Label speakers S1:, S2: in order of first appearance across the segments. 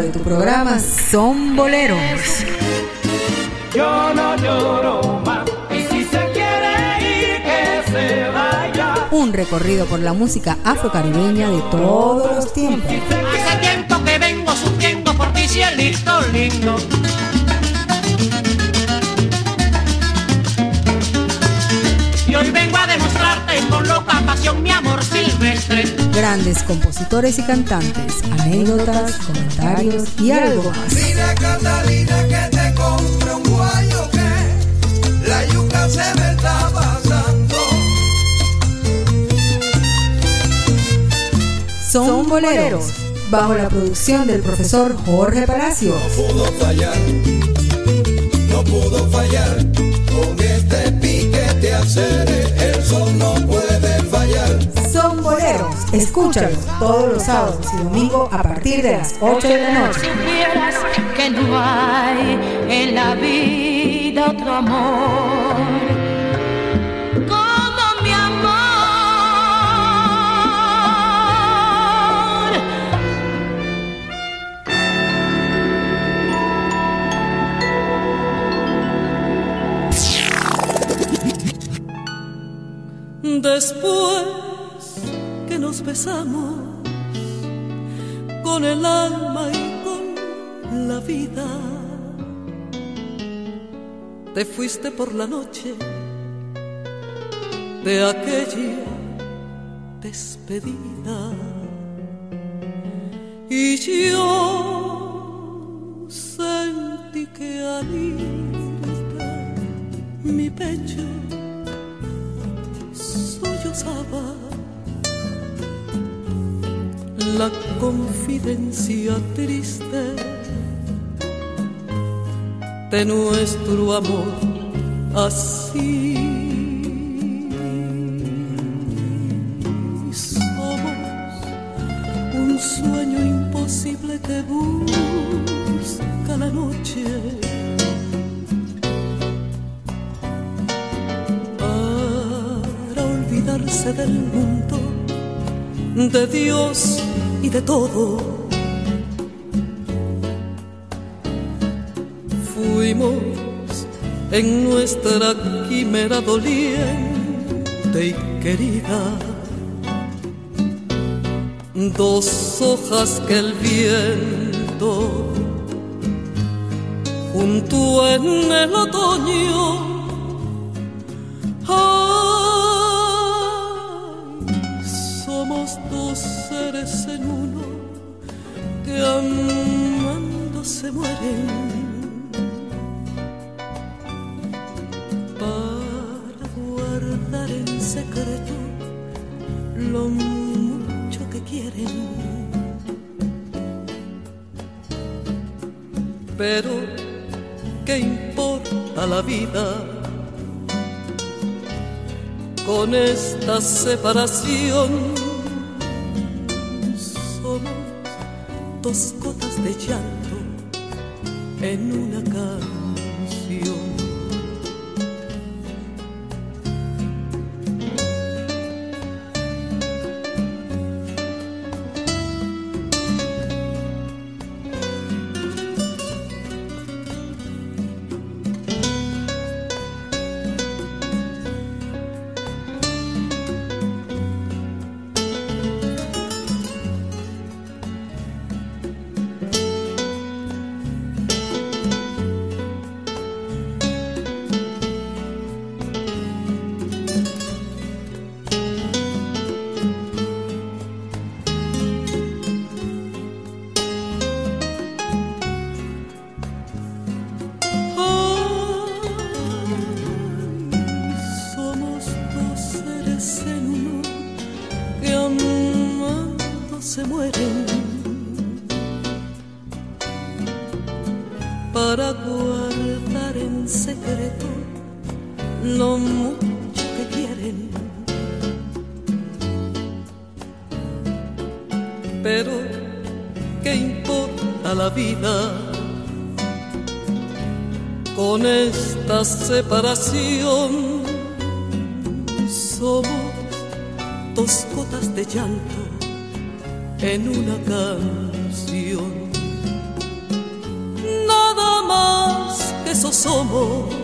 S1: de tu programa Son Boleros.
S2: Yo no lloro más. Y si se quiere ir, que se vaya.
S1: Un recorrido por la música afrocaribeña de todos los tiempos.
S2: Hace tiempo que vengo sufriendo por ti, cielito lindo. Y hoy vengo a demostrarte con loca pasión mi amor silvestre.
S1: Grandes compositores y cantantes, anécdotas, comentarios y algo más.
S3: Mira Catalina que te compre un guayo que la yuca se me está pasando.
S1: Son boleros, bajo la producción del profesor Jorge Palacio.
S3: No pudo fallar, no pudo fallar. Con este piquete acere, el sol no puede fallar.
S1: Son boleros, escúchalos todos los sábados y domingos a partir de las 8 de la noche.
S4: que no hay en la vida otro amor.
S5: Después besamos con el alma y con la vida, te fuiste por la noche de aquella despedida y yo sentí que al mi pecho sollozaba la confidencia triste de nuestro amor así. Somos un sueño imposible que busca la noche. Para olvidarse del mundo, de Dios y de todo. Fuimos en nuestra quimera doliente y querida, dos hojas que el viento junto en el otoño dos seres en uno que amando se mueren para guardar en secreto lo mucho que quieren. Pero, ¿qué importa la vida? con esta separación. Dos gotas de llanto en una canción. separación. Somos dos gotas de llanto en una canción. Nada más
S6: que
S7: eso somos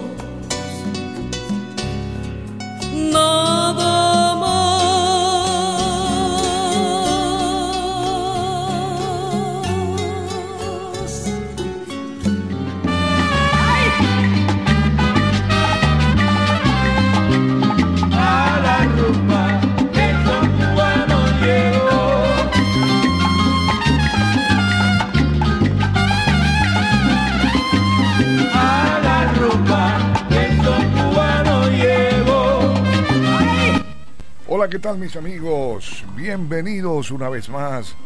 S7: tal mis amigos? Bienvenidos una vez más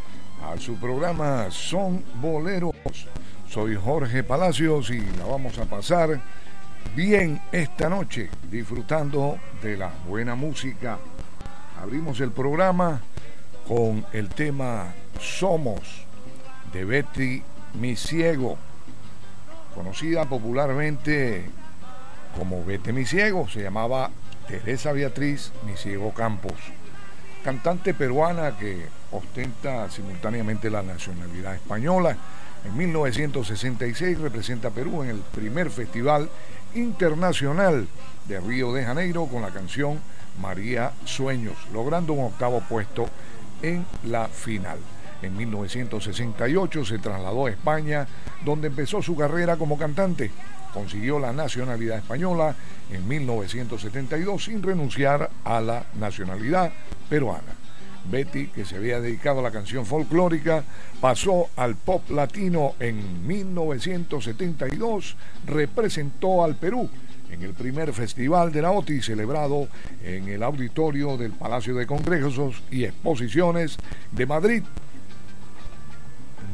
S7: a su programa Son Boleros. Soy Jorge Palacios y la vamos a pasar bien esta noche disfrutando de la buena música. Abrimos el programa con el tema Somos de Betty Mi Ciego, conocida popularmente como Betty Mi Ciego, se llamaba Teresa Beatriz Mi Ciego Campos, cantante peruana que ostenta simultáneamente la nacionalidad española. En 1966 representa a Perú en el primer Festival Internacional de Río de Janeiro con la canción María Sueños, logrando un octavo puesto en la final. En 1968 se trasladó a España, donde empezó su carrera como cantante. Consiguió la nacionalidad española en 1972 sin renunciar a la nacionalidad peruana. Betty, que se había dedicado a la canción folclórica, pasó al pop latino en 1972, representó al Perú en el primer festival de la OTI celebrado en el auditorio del Palacio de Congresos y Exposiciones de Madrid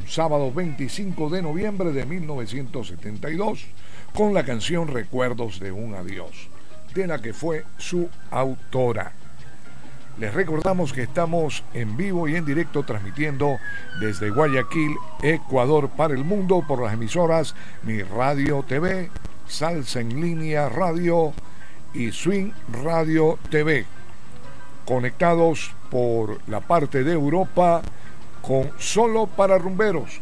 S7: un sábado 25 de noviembre de 1972 con la canción Recuerdos de un Adiós, de la que fue su autora. Les recordamos que estamos en vivo y en directo transmitiendo desde Guayaquil, Ecuador para el mundo por las emisoras Mi Radio TV, Salsa en Línea Radio y Swing Radio TV. Conectados por la parte de Europa con Solo para Rumberos.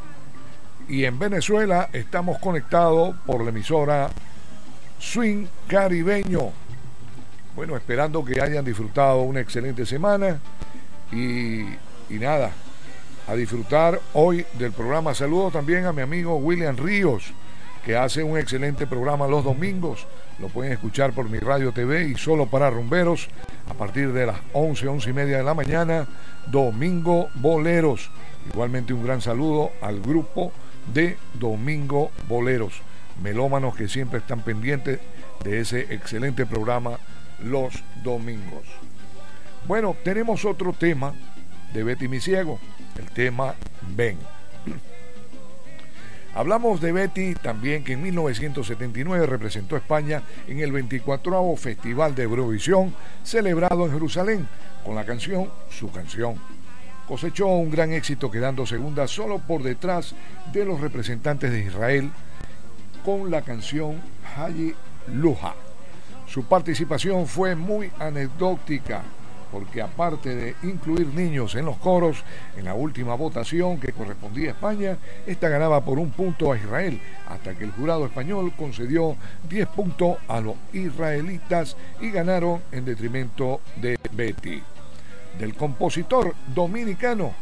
S7: Y en Venezuela estamos conectados por la emisora Swing Caribeño. Bueno, esperando que hayan disfrutado una excelente semana y, y nada, a disfrutar hoy del programa. Saludos también a mi amigo William Ríos, que hace un excelente programa los domingos. Lo pueden escuchar por mi radio TV y solo para rumberos a partir de las 11, 11 y media de la mañana, Domingo Boleros. Igualmente un gran saludo al grupo de Domingo Boleros, melómanos que siempre están pendientes de ese excelente programa los domingos. Bueno, tenemos otro tema de Betty Mi Ciego, el tema Ven. Hablamos de Betty también que en 1979 representó a España en el 24 Festival de Eurovisión celebrado en Jerusalén con la canción Su canción. Cosechó un gran éxito quedando segunda solo por detrás de los representantes de Israel con la canción Hayi Luja. Su participación fue muy anecdótica porque aparte de incluir niños en los coros, en la última votación que correspondía a España, esta ganaba por un punto a Israel, hasta que el jurado español concedió 10 puntos a los israelitas y ganaron en detrimento de Betty. Del compositor dominicano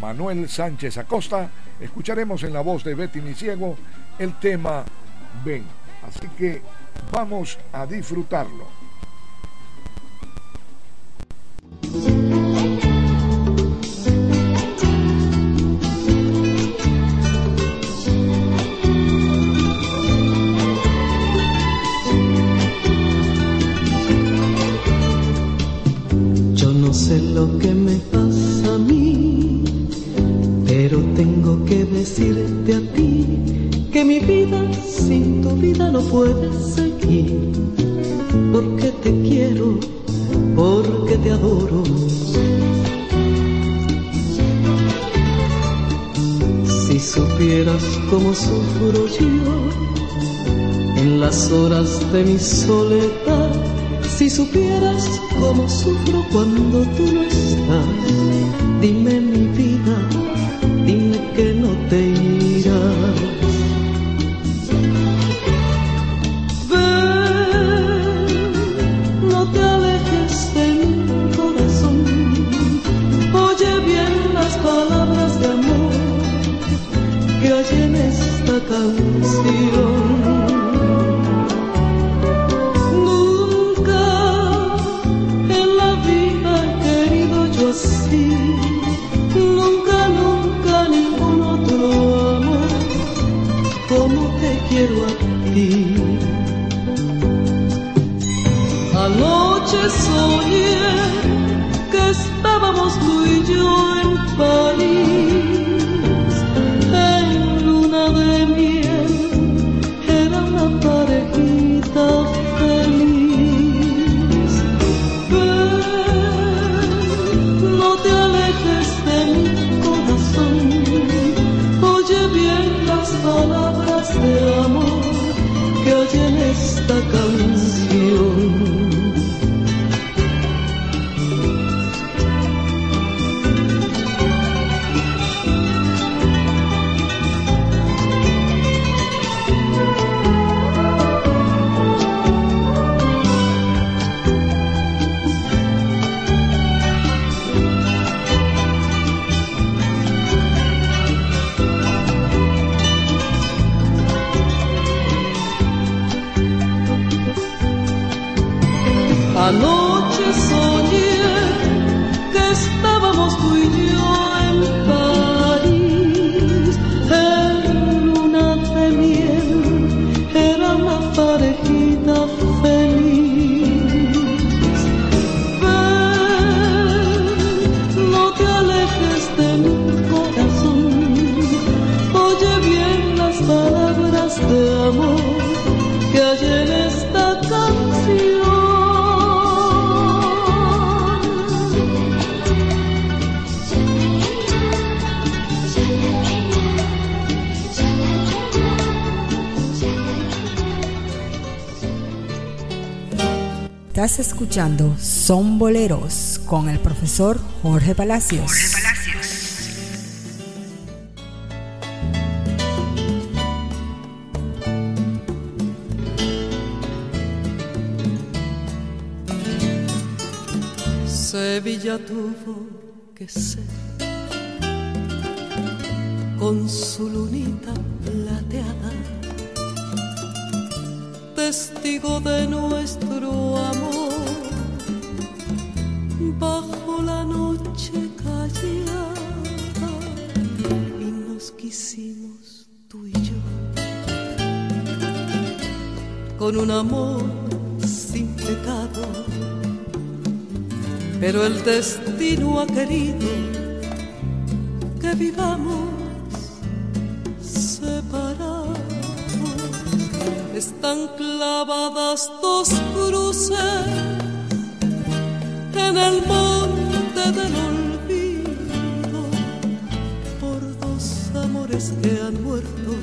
S7: Manuel Sánchez Acosta, escucharemos en la voz de Betty Miciego el tema Ven. Así que vamos a disfrutarlo.
S5: No sé lo que me pasa a mí, pero tengo que decirte a ti que mi vida sin tu vida no puede seguir. Porque te quiero, porque te adoro. Si supieras cómo sufro yo en las horas de mi soledad, si supieras cómo sufro cuando tú no estás, dime mi vida, dime que no te irás. Ven, no te alejes de mi corazón, oye bien las palabras de amor que hay en esta canción. Nunca, nunca ningún otro amor como te quiero a ti. Anoche soñé que estábamos tú y yo en París,
S1: Estás escuchando Son Boleros con el profesor Jorge Palacios.
S5: Sevilla tuvo que ser con su lunita plateada, testigo de nuestro amor, bajo la noche callada, y nos quisimos tú y yo, con un amor sin pecado pero el destino ha querido que vivamos separados. Están clavadas dos cruces en el monte del olvido por dos amores que han muerto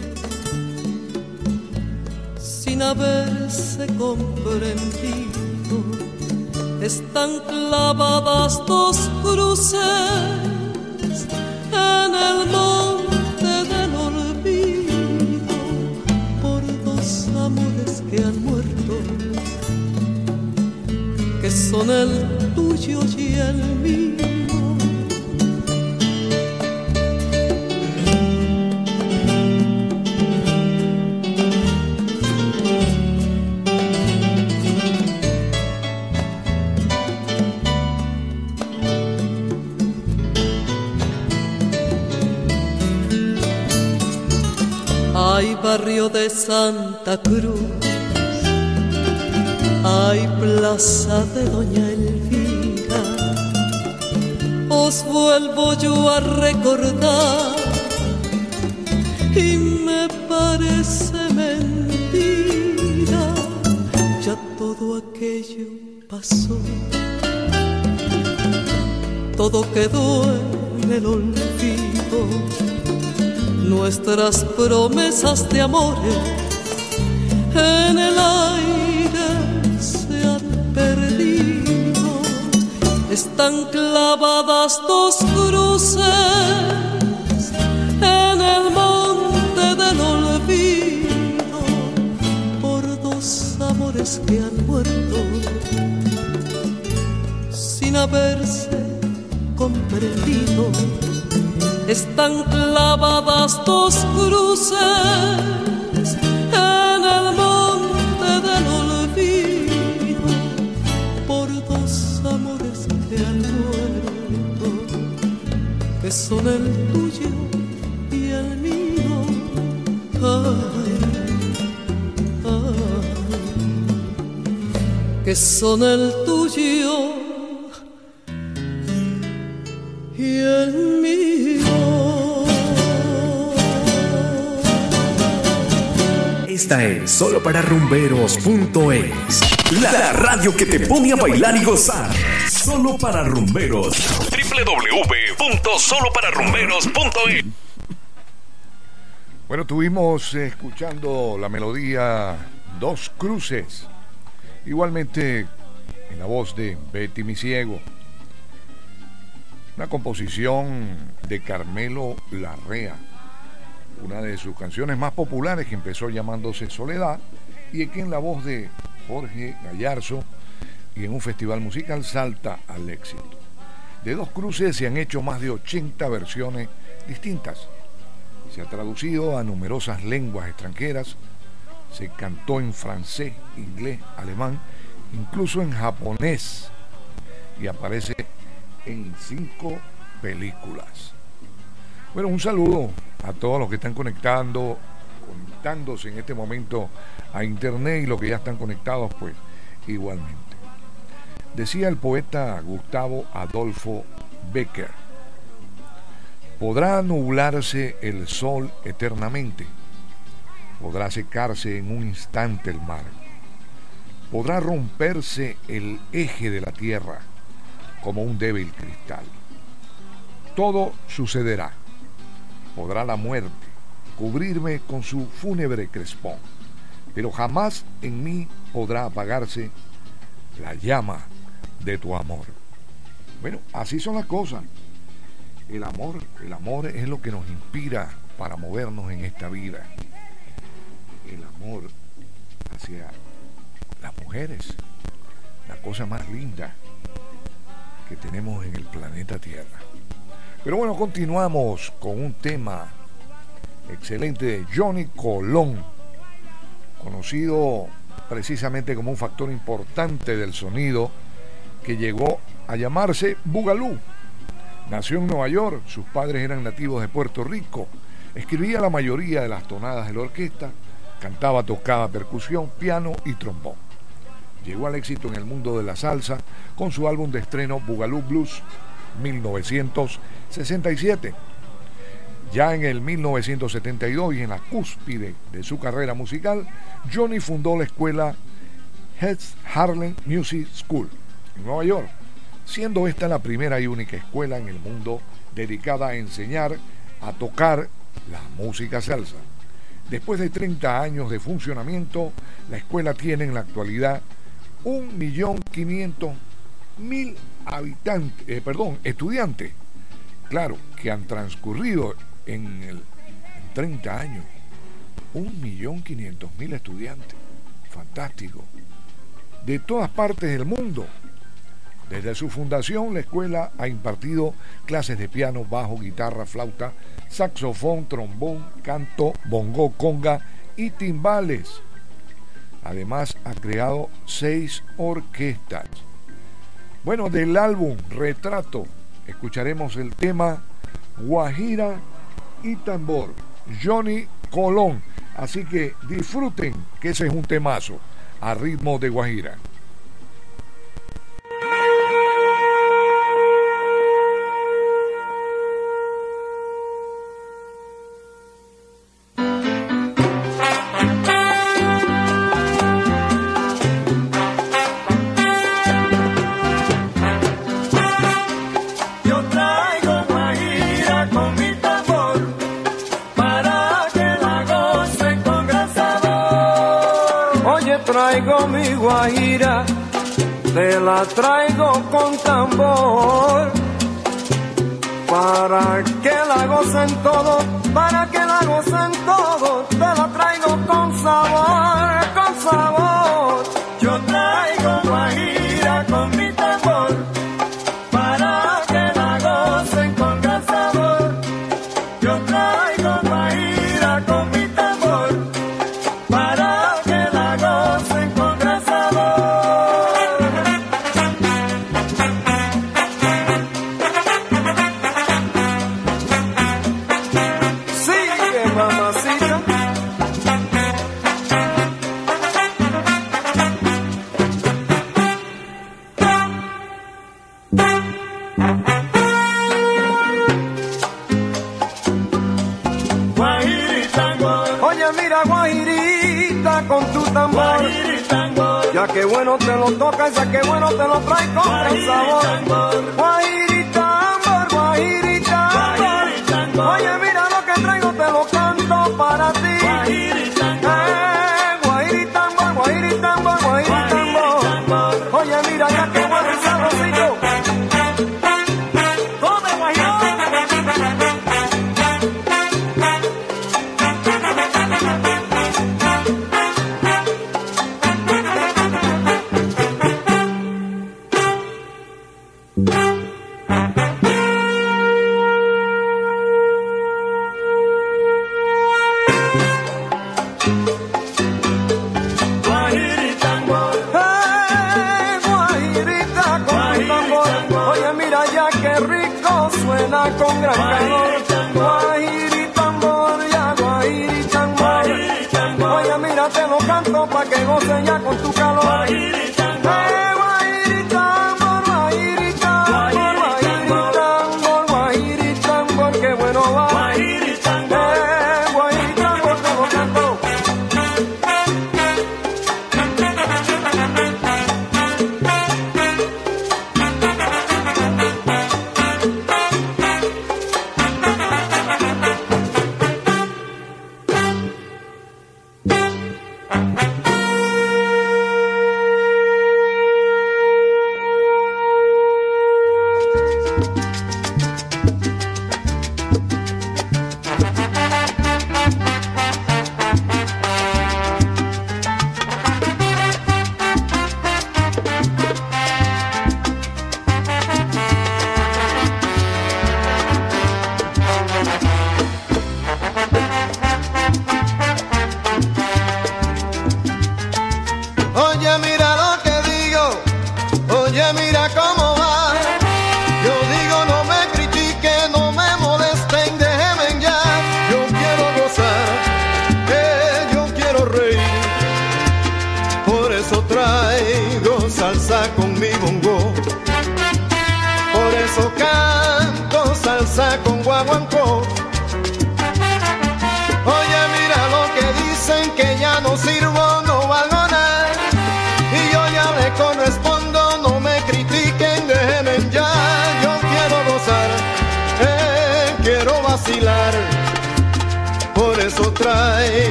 S5: sin haberse comprendido. Están clavadas dos cruces en el monte del olvido por dos amores que han muerto, que son el el. Hay barrio de Santa Cruz, hay plaza de Doña Elvira. Vuelvo yo a recordar y me parece mentira. Ya todo aquello pasó, todo quedó en el olvido nuestras promesas de amores en el aire Están clavadas dos cruces en el monte del olvido por dos amores que han muerto sin haberse comprendido. Están clavadas dos cruces son el tuyo y el mío. Que son el tuyo y el mío.
S8: Esta es solo para rumberos.es. La radio que te pone a bailar y gozar. Solo para rumberos. www.solopararumberos.es.
S7: Bueno, estuvimos escuchando la melodía Dos Cruces, igualmente en la voz de Betty Misiego. Una composición de Carmelo Larrea, una de sus canciones más populares que empezó llamándose Soledad y que en la voz de Jorge Gallarzo y en un festival musical salta al éxito. De Dos Cruces se han hecho más de 80 versiones distintas se ha traducido a numerosas lenguas extranjeras, se cantó en francés, inglés, alemán, incluso en japonés y aparece en cinco películas. Bueno, un saludo a todos los que están conectando, conectándose en este momento a internet y los que ya están conectados, pues igualmente. Decía el poeta Gustavo Adolfo Becker, Podrá nublarse el sol eternamente, podrá secarse en un instante el mar, podrá romperse el eje de la tierra como un débil cristal. Todo sucederá. Podrá la muerte cubrirme con su fúnebre crespón, pero jamás en mí podrá apagarse la llama de tu amor. Bueno, así son las cosas. El amor, el amor es lo que nos inspira para movernos en esta vida. El amor hacia las mujeres, la cosa más linda que tenemos en el planeta Tierra. Pero bueno, continuamos con un tema excelente de Johnny Colón, conocido precisamente como un factor importante del sonido que llegó a llamarse Bugalú Nació en Nueva York, sus padres eran nativos de Puerto Rico, escribía la mayoría de las tonadas de la orquesta, cantaba, tocaba percusión, piano y trombón. Llegó al éxito en el mundo de la salsa con su álbum de estreno Bugalú Blues 1967. Ya en el 1972 y en la cúspide de su carrera musical, Johnny fundó la escuela Heads Harlem Music School en Nueva York siendo esta la primera y única escuela en el mundo dedicada a enseñar a tocar la música salsa. Después de 30 años de funcionamiento, la escuela tiene en la actualidad 1.500.000 habitantes, eh, perdón, estudiantes. Claro, que han transcurrido en, el, en 30 años. 1.500.000 estudiantes. Fantástico. De todas partes del mundo desde su fundación, la escuela ha impartido clases de piano, bajo, guitarra, flauta, saxofón, trombón, canto, bongo, conga y timbales. Además, ha creado seis orquestas. Bueno, del álbum Retrato, escucharemos el tema Guajira y Tambor, Johnny Colón. Así que disfruten que ese es un temazo a ritmo de Guajira.
S6: Te la traigo con tambor. Para que la gocen todo, para que la gocen todo, te la traigo con sabor, con sabor.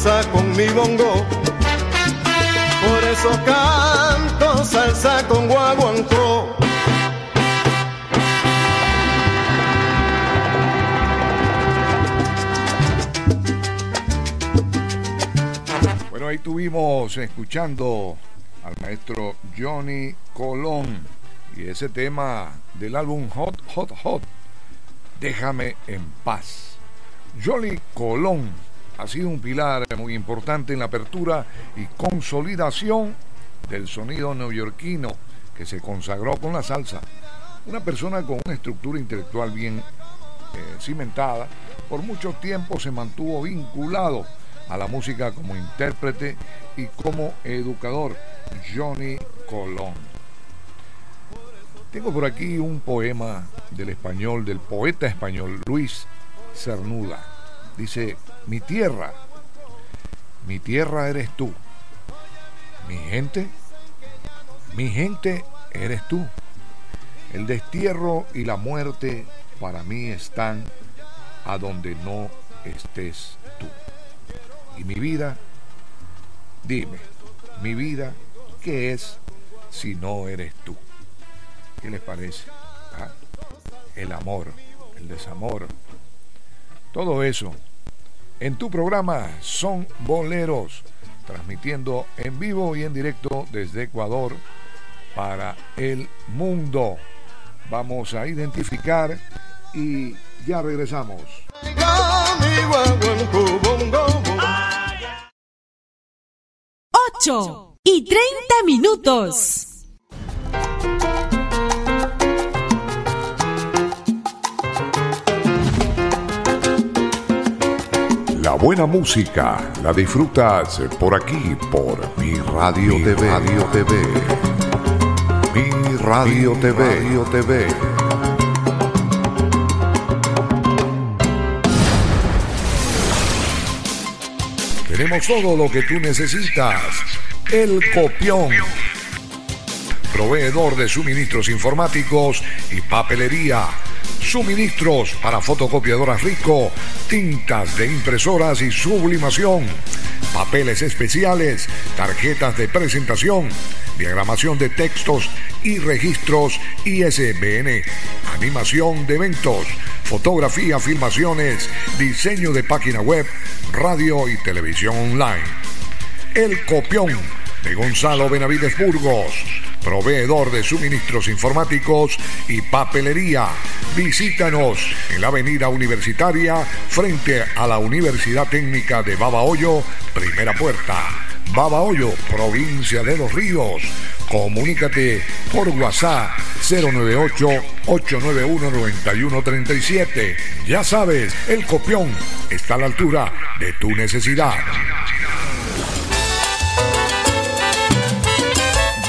S6: Salsa con mi bongo. Por eso canto salsa con guaguancó.
S7: Bueno, ahí tuvimos escuchando al maestro Johnny Colón y ese tema del álbum Hot, Hot, Hot, Déjame en paz. Johnny Colón ha sido un pilar muy importante en la apertura y consolidación del sonido neoyorquino que se consagró con la salsa. Una persona con una estructura intelectual bien eh, cimentada, por mucho tiempo se mantuvo vinculado a la música como intérprete y como educador, Johnny Colón. Tengo por aquí un poema del español, del poeta español Luis Cernuda. Dice, mi tierra, mi tierra eres tú. Mi gente, mi gente eres tú. El destierro y la muerte para mí están a donde no estés tú. Y mi vida, dime, mi vida, ¿qué es si no eres tú? ¿Qué les parece? ¿Ah? El amor, el desamor, todo eso. En tu programa son boleros, transmitiendo en vivo y en directo desde Ecuador para el mundo. Vamos a identificar y ya regresamos.
S1: 8 y 30 minutos.
S7: La buena música la disfrutas por aquí, por Mi Radio TV. Radio TV. Mi Radio TV. Radio TV. Tenemos todo lo que tú necesitas. El copión. Proveedor de suministros informáticos y papelería. Suministros para fotocopiadoras Rico, tintas de impresoras y sublimación, papeles especiales, tarjetas de presentación, diagramación de textos y registros ISBN, animación de eventos, fotografía, filmaciones, diseño de página web, radio y televisión online. El copión de Gonzalo Benavides Burgos, proveedor de suministros informáticos y papelería. Visítanos en la avenida universitaria frente a la Universidad Técnica de Babahoyo, primera puerta. Babahoyo, provincia de Los Ríos. Comunícate por WhatsApp 098-891-9137. Ya sabes, el copión está a la altura de tu necesidad.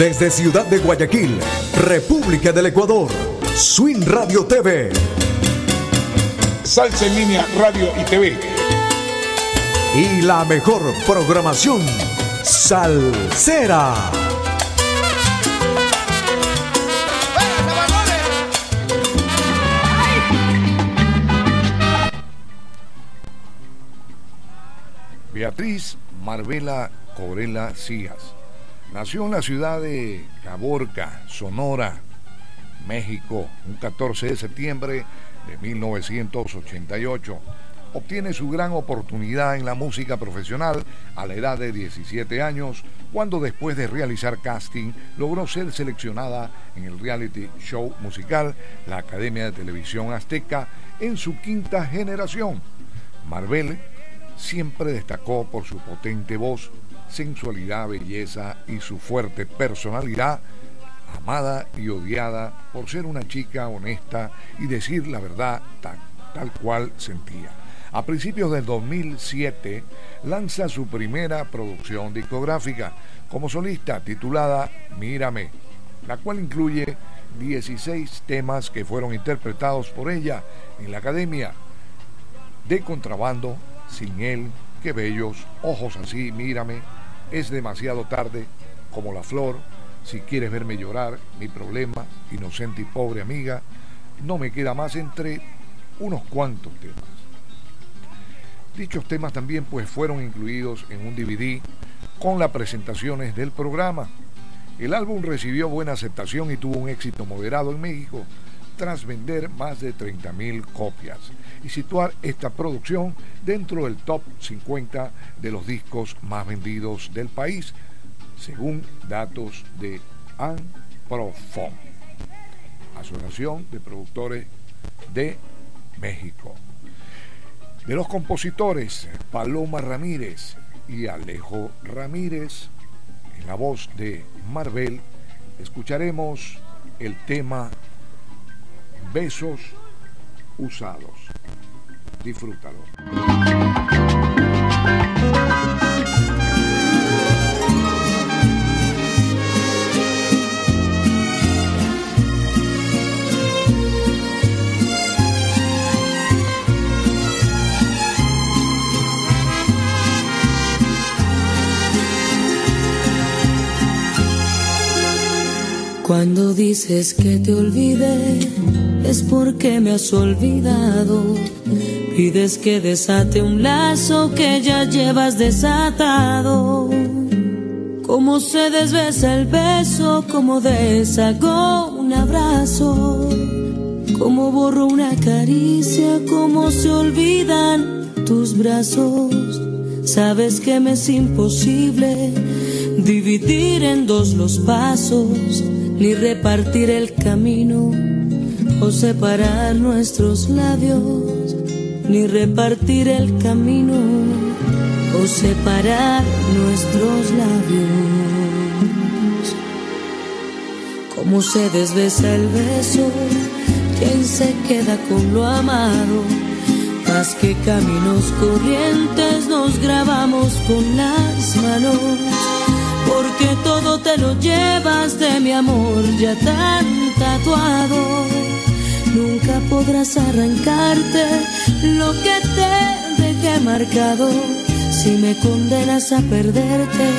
S8: Desde Ciudad de Guayaquil, República del Ecuador, Swing Radio TV.
S9: Salsa en línea, radio y TV.
S8: Y la mejor programación, Salsera.
S7: Beatriz Marvela Corela Cías nació en la ciudad de Caborca, Sonora, México, un 14 de septiembre de 1988. Obtiene su gran oportunidad en la música profesional a la edad de 17 años, cuando después de realizar casting logró ser seleccionada en el reality show musical La Academia de Televisión Azteca en su quinta generación. Marvel siempre destacó por su potente voz, sensualidad, belleza y su fuerte personalidad, amada y odiada por ser una chica honesta y decir la verdad tal, tal cual sentía. A principios del 2007 lanza su primera producción discográfica como solista titulada Mírame, la cual incluye 16 temas que fueron interpretados por ella en la academia de contrabando, sin él, qué bellos, ojos así, mírame, es demasiado tarde, como la flor, si quieres verme llorar, mi problema, inocente y pobre amiga, no me queda más entre unos cuantos temas. Dichos temas también pues fueron incluidos en un DVD con las presentaciones del programa. El álbum recibió buena aceptación y tuvo un éxito moderado en México tras vender más de 30.000 copias y situar esta producción dentro del top 50 de los discos más vendidos del país, según datos de Anprofon, Asociación de Productores de México. De los compositores Paloma Ramírez y Alejo Ramírez, en la voz de Marvel, escucharemos el tema Besos Usados. Disfrútalo.
S10: Cuando dices que te olvidé, es porque me has olvidado. Pides que desate un lazo que ya llevas desatado. Como se desbesa el beso, como deshago un abrazo. Como borro una caricia, como se olvidan tus brazos. Sabes que me es imposible dividir en dos los pasos ni repartir el camino o separar nuestros labios, ni repartir el camino o separar nuestros labios. Como se desbesa el beso, quien se queda con lo amado, más que caminos corrientes nos grabamos con las manos porque todo te lo llevas de mi amor ya tan tatuado. Nunca podrás arrancarte lo que te dejé marcado. Si me condenas a perderte,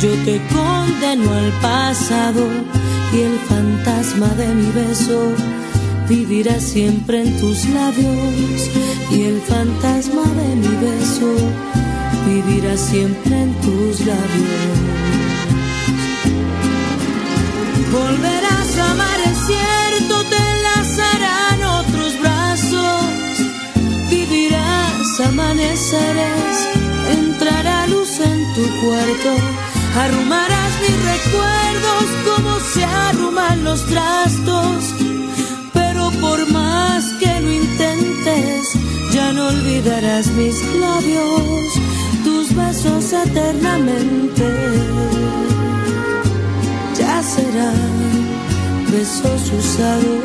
S10: yo te condeno al pasado y el fantasma de mi beso vivirá siempre en tus labios y el fantasma de mi beso vivirá siempre en tus labios. Volverás a amar, Entrará luz en tu cuarto. Arrumarás mis recuerdos como se arruman los trastos. Pero por más que lo intentes, ya no olvidarás mis labios, tus besos eternamente serán besos usados,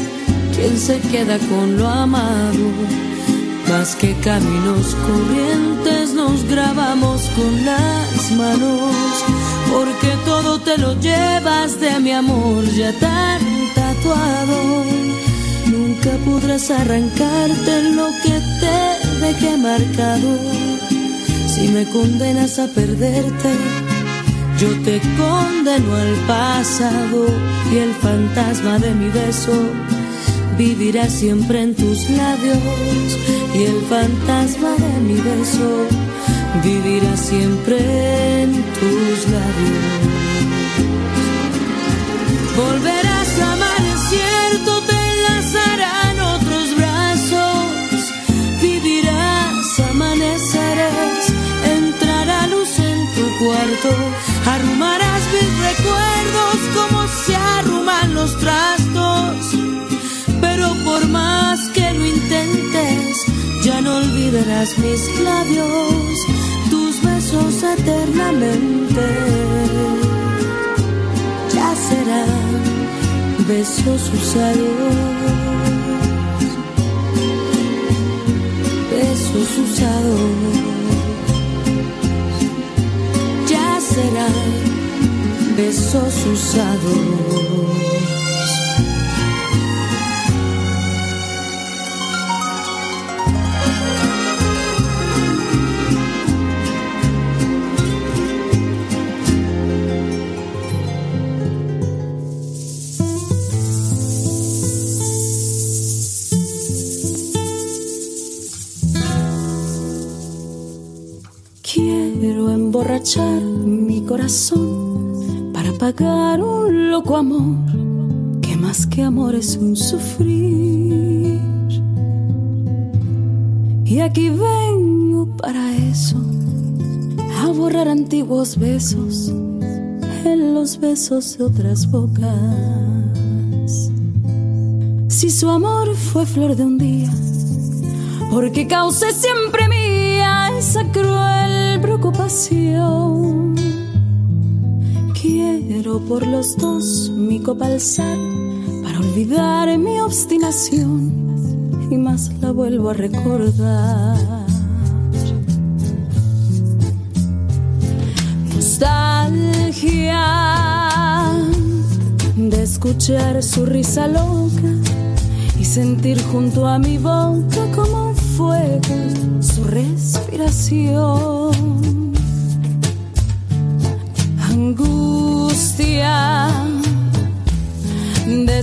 S10: ¿Quién se queda con lo amado? Más que caminos corrientes nos grabamos con las manos, porque todo te lo llevas de mi amor ya tan tatuado. Nunca podrás arrancarte lo que te dejé marcado. Si me condenas a perderte, yo te condeno al pasado y el fantasma de mi beso vivirá siempre en tus labios y el fantasma de mi beso vivirá siempre en tus labios. Volverás a amar, es cierto, te enlazarán otros brazos, vivirás, amanecerás, entrará luz en tu cuarto, arrumarás mis recuerdos como se arruman los pero por más que lo intentes, ya no olvidarás mis labios, tus besos eternamente. Ya serán besos usados,
S4: usados. Ya serán besos usados. Para pagar un loco amor que más que amor es un sufrir. Y aquí vengo para eso, a borrar antiguos besos en los besos de otras bocas. Si su amor fue flor de un día, porque causé siempre mía esa cruel preocupación. Quiero por los dos mi copa alzar para olvidar mi obstinación y más la vuelvo a recordar. Nostalgia de escuchar su risa loca y sentir junto a mi boca como un fuego su respiración.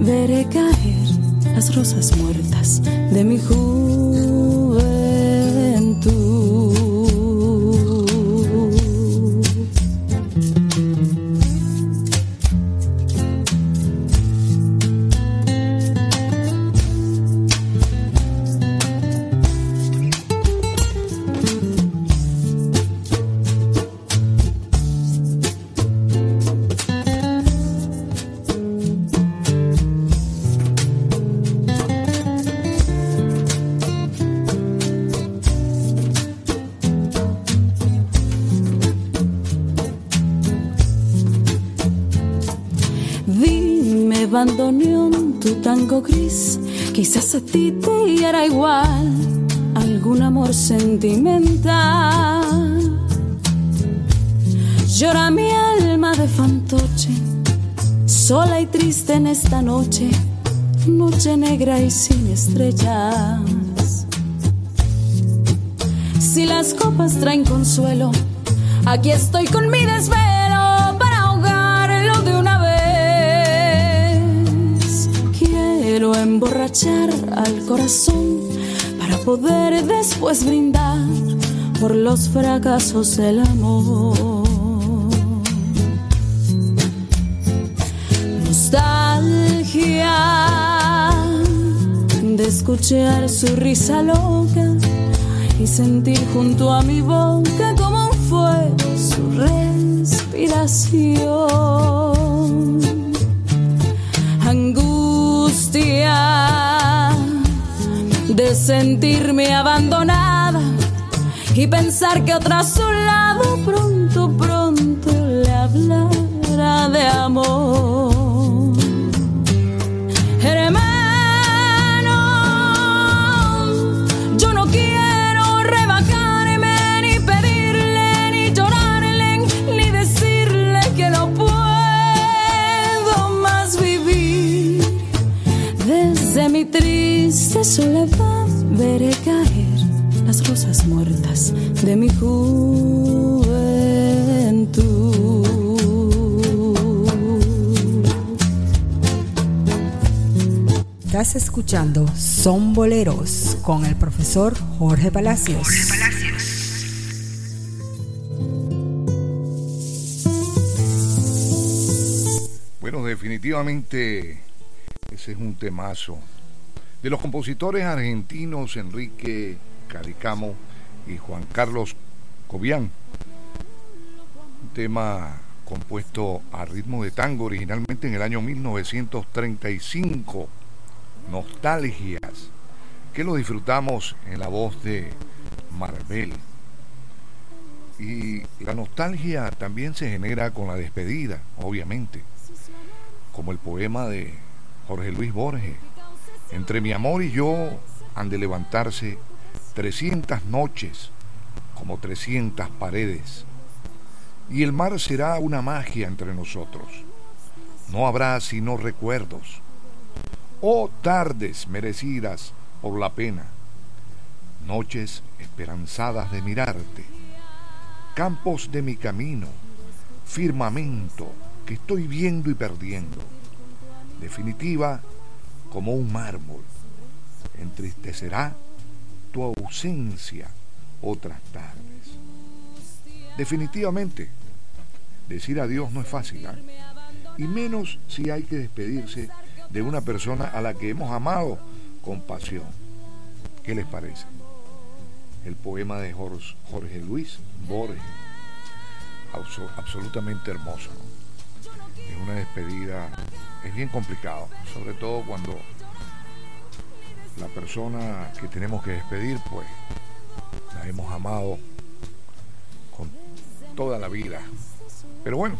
S4: veré caer las rosas muertas de mi juventud. Quizás a ti te era igual algún amor sentimental. Llora mi alma de fantoche, sola y triste en esta noche, noche negra y sin estrellas. Si las copas traen consuelo, aquí estoy con mi desvelo al corazón para poder después brindar por los fracasos del amor. Nostalgia de escuchar su risa loca y sentir junto a mi boca como fue su respiración. Sentirme abandonada y pensar que otra su lado pronto,
S1: Estás escuchando Son Boleros con el profesor Jorge Palacios. Jorge Palacios.
S7: Bueno, definitivamente ese es un temazo de los compositores argentinos Enrique Caricamo y Juan Carlos Cobian. Un tema compuesto a ritmo de tango originalmente en el año 1935, Nostalgias, que lo disfrutamos en la voz de Marvel. Y la nostalgia también se genera con la despedida, obviamente, como el poema de Jorge Luis Borges. Entre mi amor y yo han de levantarse 300 noches como 300 paredes y el mar será una magia entre nosotros. No habrá sino recuerdos, oh tardes merecidas por la pena, noches esperanzadas de mirarte, campos de mi camino, firmamento que estoy viendo y perdiendo, definitiva como un mármol, entristecerá tu ausencia otras tardes. Definitivamente, decir adiós no es fácil, ¿ah? y menos si hay que despedirse de una persona a la que hemos amado con pasión. ¿Qué les parece? El poema de Jorge Luis Borges, absolutamente hermoso. Es una despedida, es bien complicado, sobre todo cuando la persona que tenemos que despedir, pues, la hemos amado con toda la vida. Pero bueno,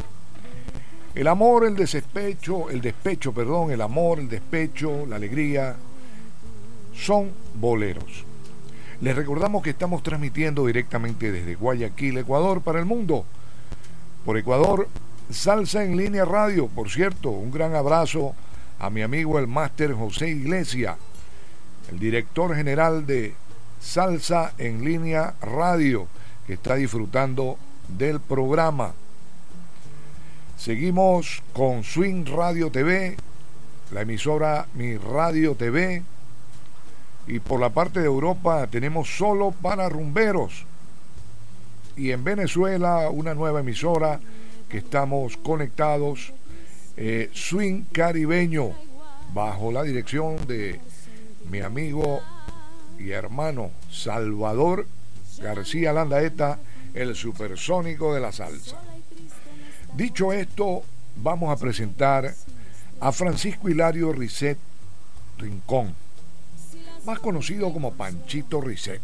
S7: el amor, el despecho, el despecho, perdón, el amor, el despecho, la alegría, son boleros. Les recordamos que estamos transmitiendo directamente desde Guayaquil, Ecuador, para el mundo. Por Ecuador, Salsa en Línea Radio. Por cierto, un gran abrazo a mi amigo el máster José Iglesia, el director general de Salsa en Línea Radio, que está disfrutando del programa. Seguimos con Swing Radio TV, la emisora Mi Radio TV. Y por la parte de Europa tenemos solo para rumberos. Y en Venezuela una nueva emisora que estamos conectados, eh, Swing Caribeño, bajo la dirección de mi amigo y hermano Salvador García Landaeta, el supersónico de la salsa. Dicho esto, vamos a presentar a Francisco Hilario Risset Rincón, más conocido como Panchito Risset.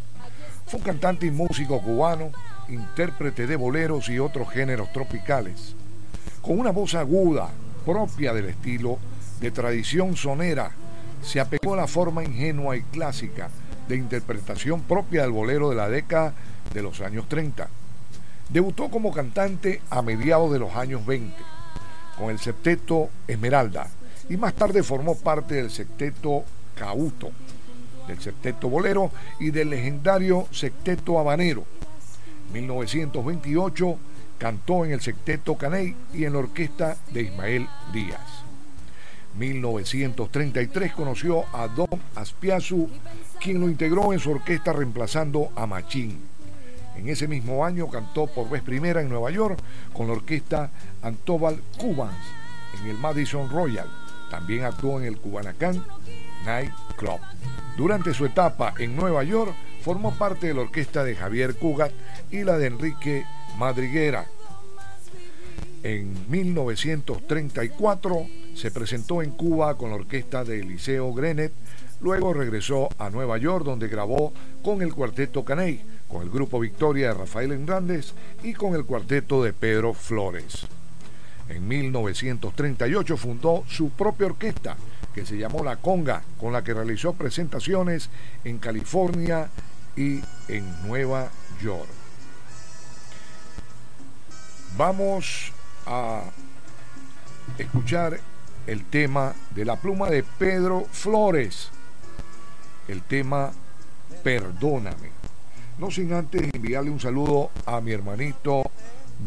S7: Fue un cantante y músico cubano, intérprete de boleros y otros géneros tropicales, con una voz aguda propia del estilo de tradición sonera, se apegó a la forma ingenua y clásica de interpretación propia del bolero de la década de los años 30 Debutó como cantante a mediados de los años 20 con el septeto Esmeralda y más tarde formó parte del septeto Cauto, del septeto Bolero y del legendario septeto Habanero. 1928 cantó en el septeto Caney y en la orquesta de Ismael Díaz. 1933 conoció a Don Aspiazu, quien lo integró en su orquesta reemplazando a Machín. En ese mismo año cantó por vez primera en Nueva York con la orquesta Antobal Cubans en el Madison Royal. También actuó en el Cubanacan Night Club. Durante su etapa en Nueva York formó parte de la orquesta de Javier Cugat y la de Enrique Madriguera. En 1934 se presentó en Cuba con la orquesta de Eliseo Grenet, luego regresó a Nueva York donde grabó con el cuarteto Caney con el grupo Victoria de Rafael Hernández y con el cuarteto de Pedro Flores. En 1938 fundó su propia orquesta, que se llamó La Conga, con la que realizó presentaciones en California y en Nueva York. Vamos a escuchar el tema de la pluma de Pedro Flores, el tema Perdóname. No sin antes enviarle un saludo a mi hermanito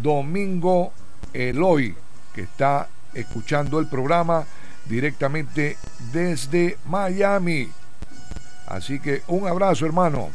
S7: Domingo Eloy, que está escuchando el programa directamente desde Miami. Así que un abrazo, hermano.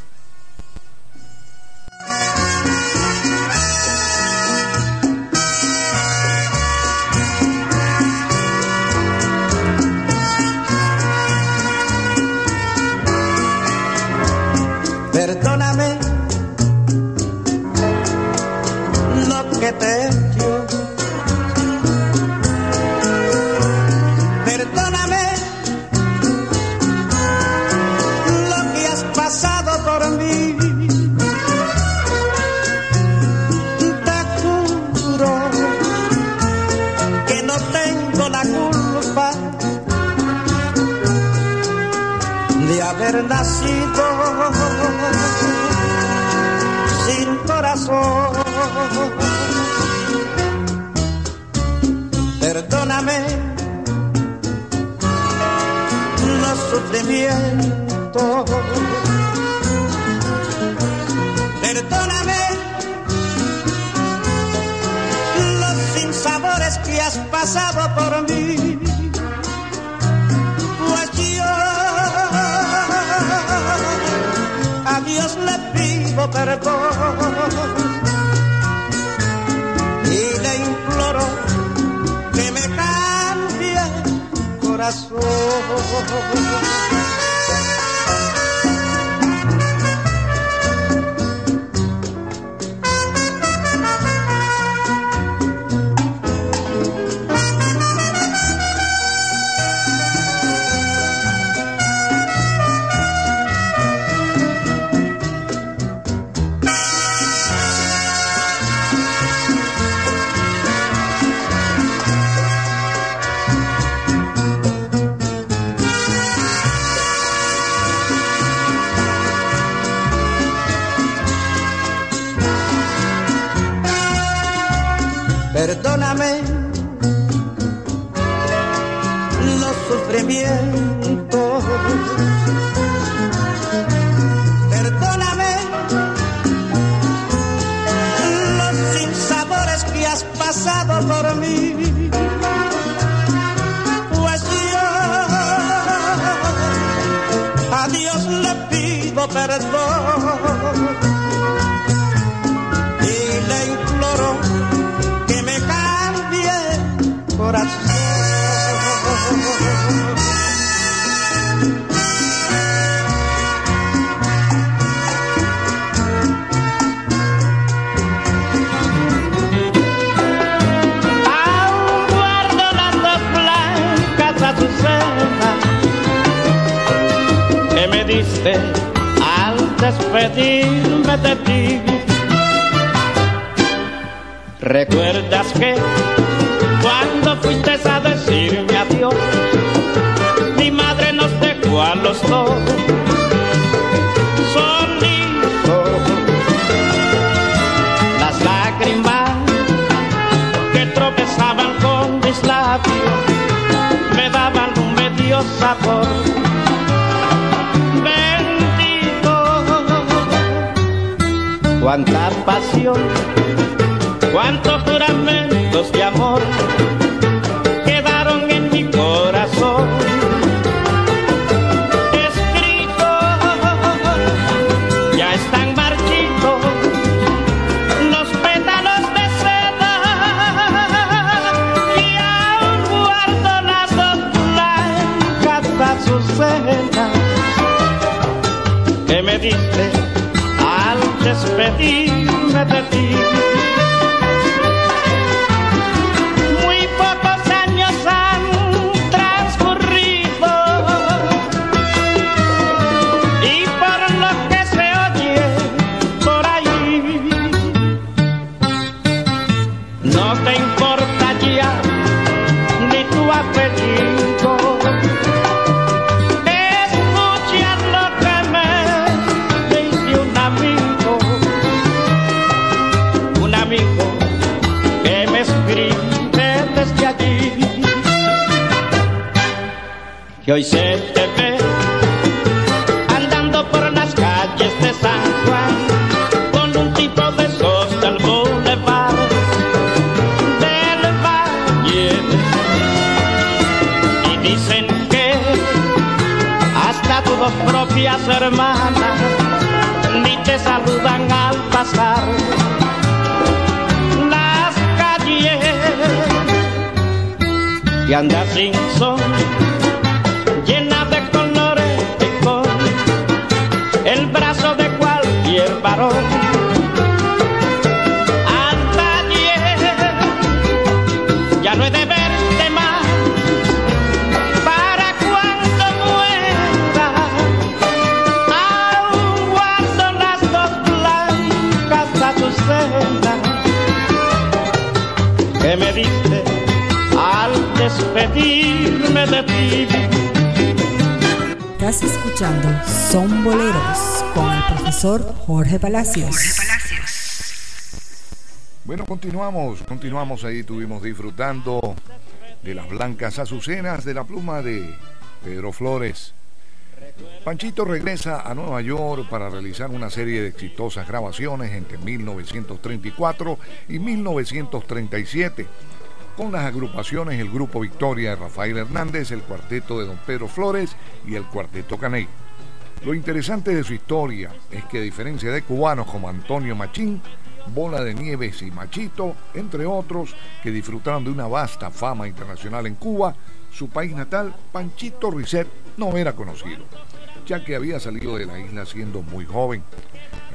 S1: Palacios.
S7: Bueno, continuamos, continuamos ahí, estuvimos disfrutando de las blancas azucenas de la pluma de Pedro Flores. Panchito regresa a Nueva York para realizar una serie de exitosas grabaciones entre 1934 y 1937 con las agrupaciones el Grupo Victoria de Rafael Hernández, el Cuarteto de Don Pedro Flores y el Cuarteto Caney. Lo interesante de su historia es que a diferencia de cubanos como Antonio Machín, Bola de Nieves y Machito, entre otros, que disfrutaron de una vasta fama internacional en Cuba, su país natal, Panchito Risset, no era conocido, ya que había salido de la isla siendo muy joven.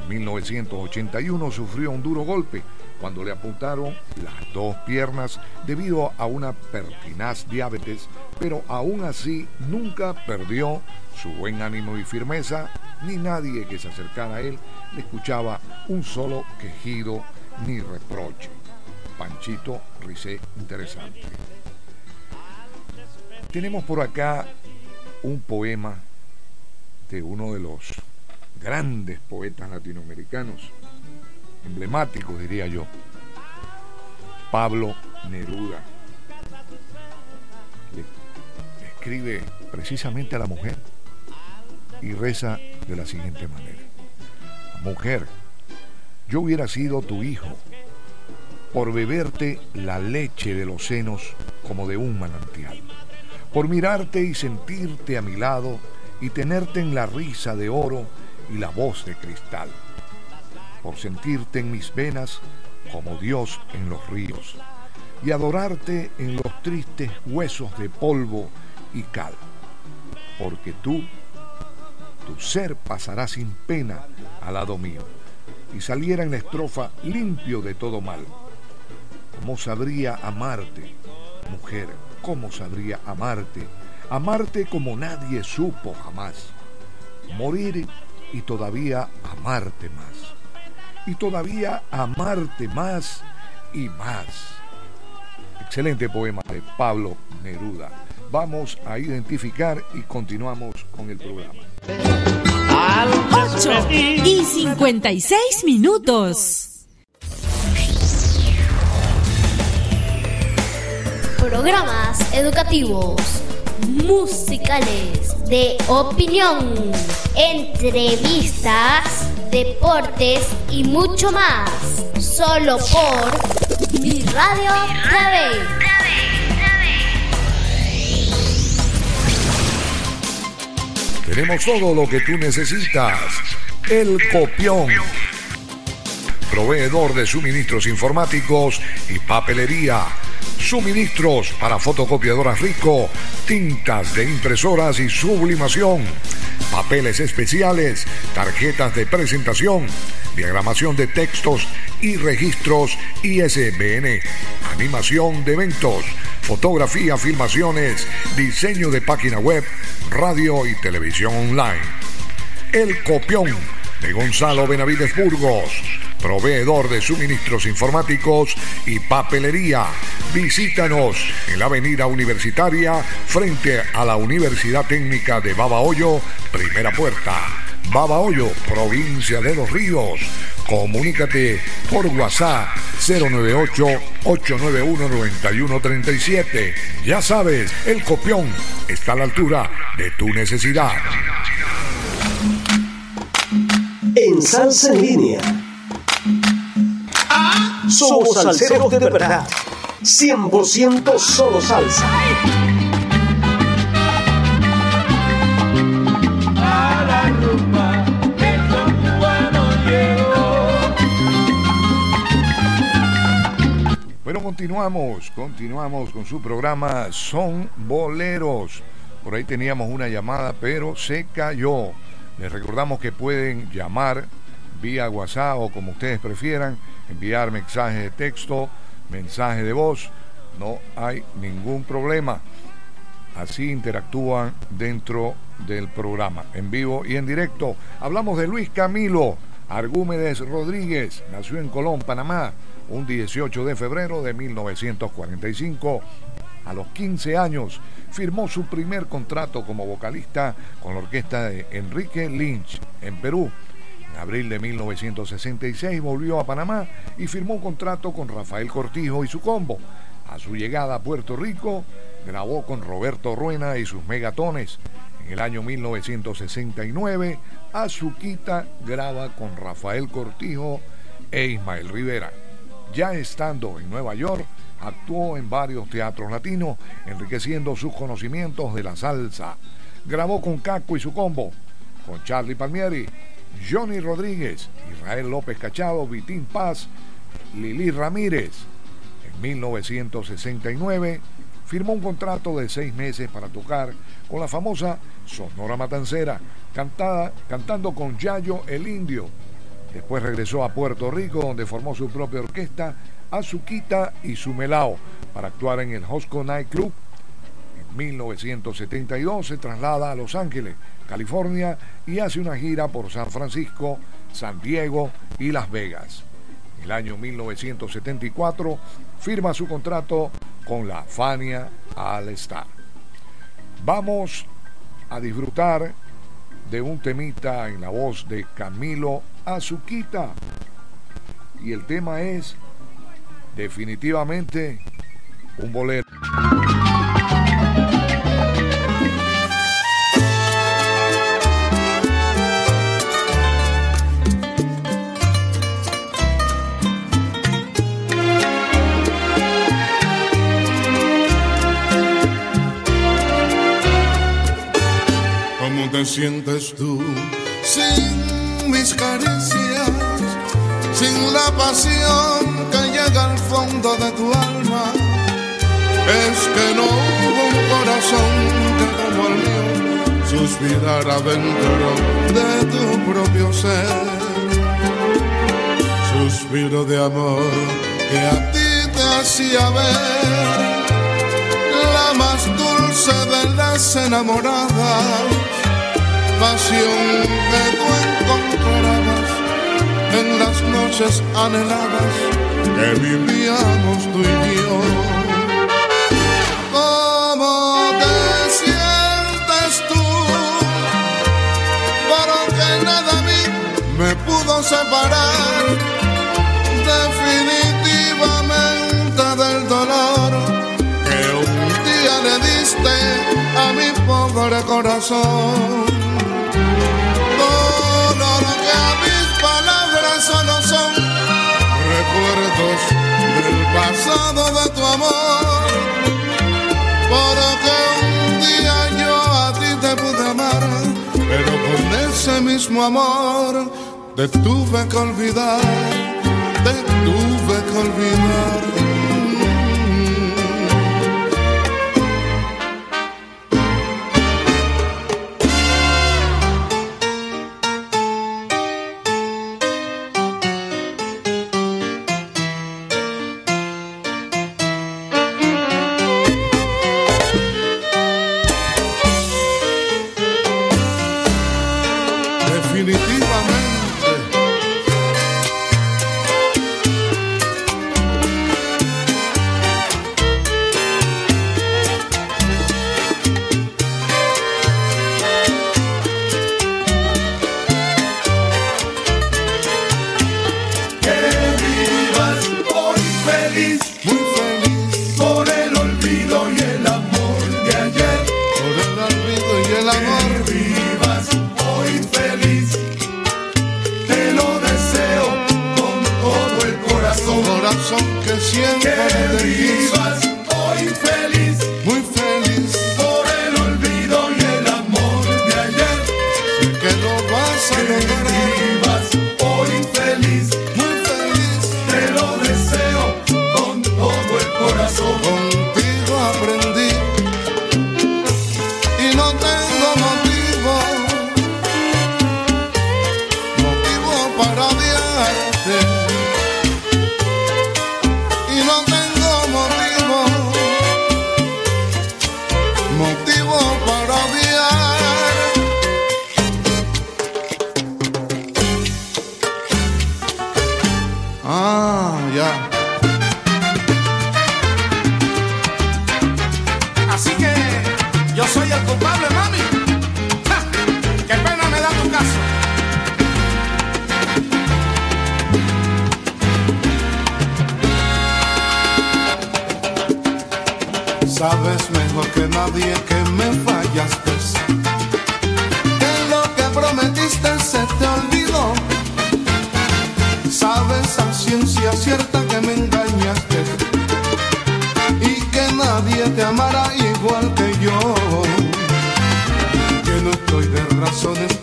S7: En 1981 sufrió un duro golpe cuando le apuntaron las dos piernas debido a una pertinaz diabetes, pero aún así nunca perdió su buen ánimo y firmeza, ni nadie que se acercara a él le escuchaba un solo quejido ni reproche. Panchito Risé interesante. Tenemos por acá un poema de uno de los grandes poetas latinoamericanos, emblemáticos diría yo, Pablo Neruda. Escribe precisamente a la mujer y reza de la siguiente manera. Mujer, yo hubiera sido tu hijo por beberte la leche de los senos como de un manantial por mirarte y sentirte a mi lado y tenerte en la risa de oro y la voz de cristal, por sentirte en mis venas como Dios en los ríos y adorarte en los tristes huesos de polvo y cal, porque tú, tu ser pasará sin pena al lado mío y saliera en la estrofa limpio de todo mal. ¿Cómo sabría amarte, mujer? ¿Cómo sabría amarte? Amarte como nadie supo jamás. Morir y todavía amarte más. Y todavía amarte más y más. Excelente poema de Pablo Neruda. Vamos a identificar y continuamos con el programa.
S1: 8 y 56 minutos.
S11: programas educativos, musicales, de opinión, entrevistas, deportes y mucho más. Solo por Mi Radio TV.
S7: Tenemos todo lo que tú necesitas. El copión. Proveedor de suministros informáticos y papelería suministros para fotocopiadoras Rico, tintas de impresoras y sublimación, papeles especiales, tarjetas de presentación, diagramación de textos y registros ISBN, animación de eventos, fotografía, filmaciones, diseño de página web, radio y televisión online. El copión de Gonzalo Benavides Burgos proveedor de suministros informáticos y papelería. Visítanos en la avenida universitaria frente a la Universidad Técnica de Babahoyo, primera puerta. Babahoyo, provincia de Los Ríos. Comunícate por WhatsApp 098-891-9137. Ya sabes, el copión está a la altura de tu necesidad.
S8: En Salsa en línea somos salseros de verdad. 100% solo salsa.
S7: Bueno, continuamos, continuamos con su programa Son Boleros. Por ahí teníamos una llamada, pero se cayó. Les recordamos que pueden llamar vía WhatsApp o como ustedes prefieran enviar mensaje de texto, mensaje de voz, no hay ningún problema. Así interactúan dentro del programa, en vivo y en directo. Hablamos de Luis Camilo, Argúmedes Rodríguez nació en Colón, Panamá, un 18 de febrero de 1945. A los 15 años firmó su primer contrato como vocalista con la orquesta de Enrique Lynch en Perú. Abril de 1966 volvió a Panamá y firmó un contrato con Rafael Cortijo y su combo. A su llegada a Puerto Rico, grabó con Roberto Ruena y sus megatones. En el año 1969, Azuquita graba con Rafael Cortijo e Ismael Rivera. Ya estando en Nueva York, actuó en varios teatros latinos, enriqueciendo sus conocimientos de la salsa. Grabó con Caco y su combo, con Charlie Palmieri, Johnny Rodríguez, Israel López Cachado, Vitín Paz, Lili Ramírez. En 1969 firmó un contrato de seis meses para tocar con la famosa Sonora Matancera, cantada, cantando con Yayo el Indio. Después regresó a Puerto Rico, donde formó su propia orquesta, Azuquita y Sumelao, para actuar en el Hosco Night Club. En 1972 se traslada a Los Ángeles, California, y hace una gira por San Francisco, San Diego y Las Vegas. En el año 1974 firma su contrato con la Fania All Star. Vamos a disfrutar de un temita en la voz de Camilo Azuquita. Y el tema es definitivamente un bolero.
S12: ¿Cómo te sientes tú sin mis caricias, sin la pasión que llega al fondo de tu alma? Es que no hubo un corazón que como el mío suspirara dentro de tu propio ser. Suspiro de amor que a ti te hacía ver la más dulce de las enamoradas, pasión que tú encontrarás en las noches anheladas que vivíamos tú y yo. ¿Cómo te sientes tú? Porque nada a mí me pudo separar definitivamente del dolor que un día le diste a mi pobre corazón. Solo son recuerdos del pasado de tu amor. Porque un día yo a ti te pude amar, pero con ese mismo amor te tuve que olvidar, te tuve que olvidar. soy el culpable, mami. ¡Ja! ¡Qué pena me da tu caso! Sabes mejor que nadie que me fallaste. Que lo que prometiste se te olvidó. Sabes a ciencia cierta que me engañaste. so this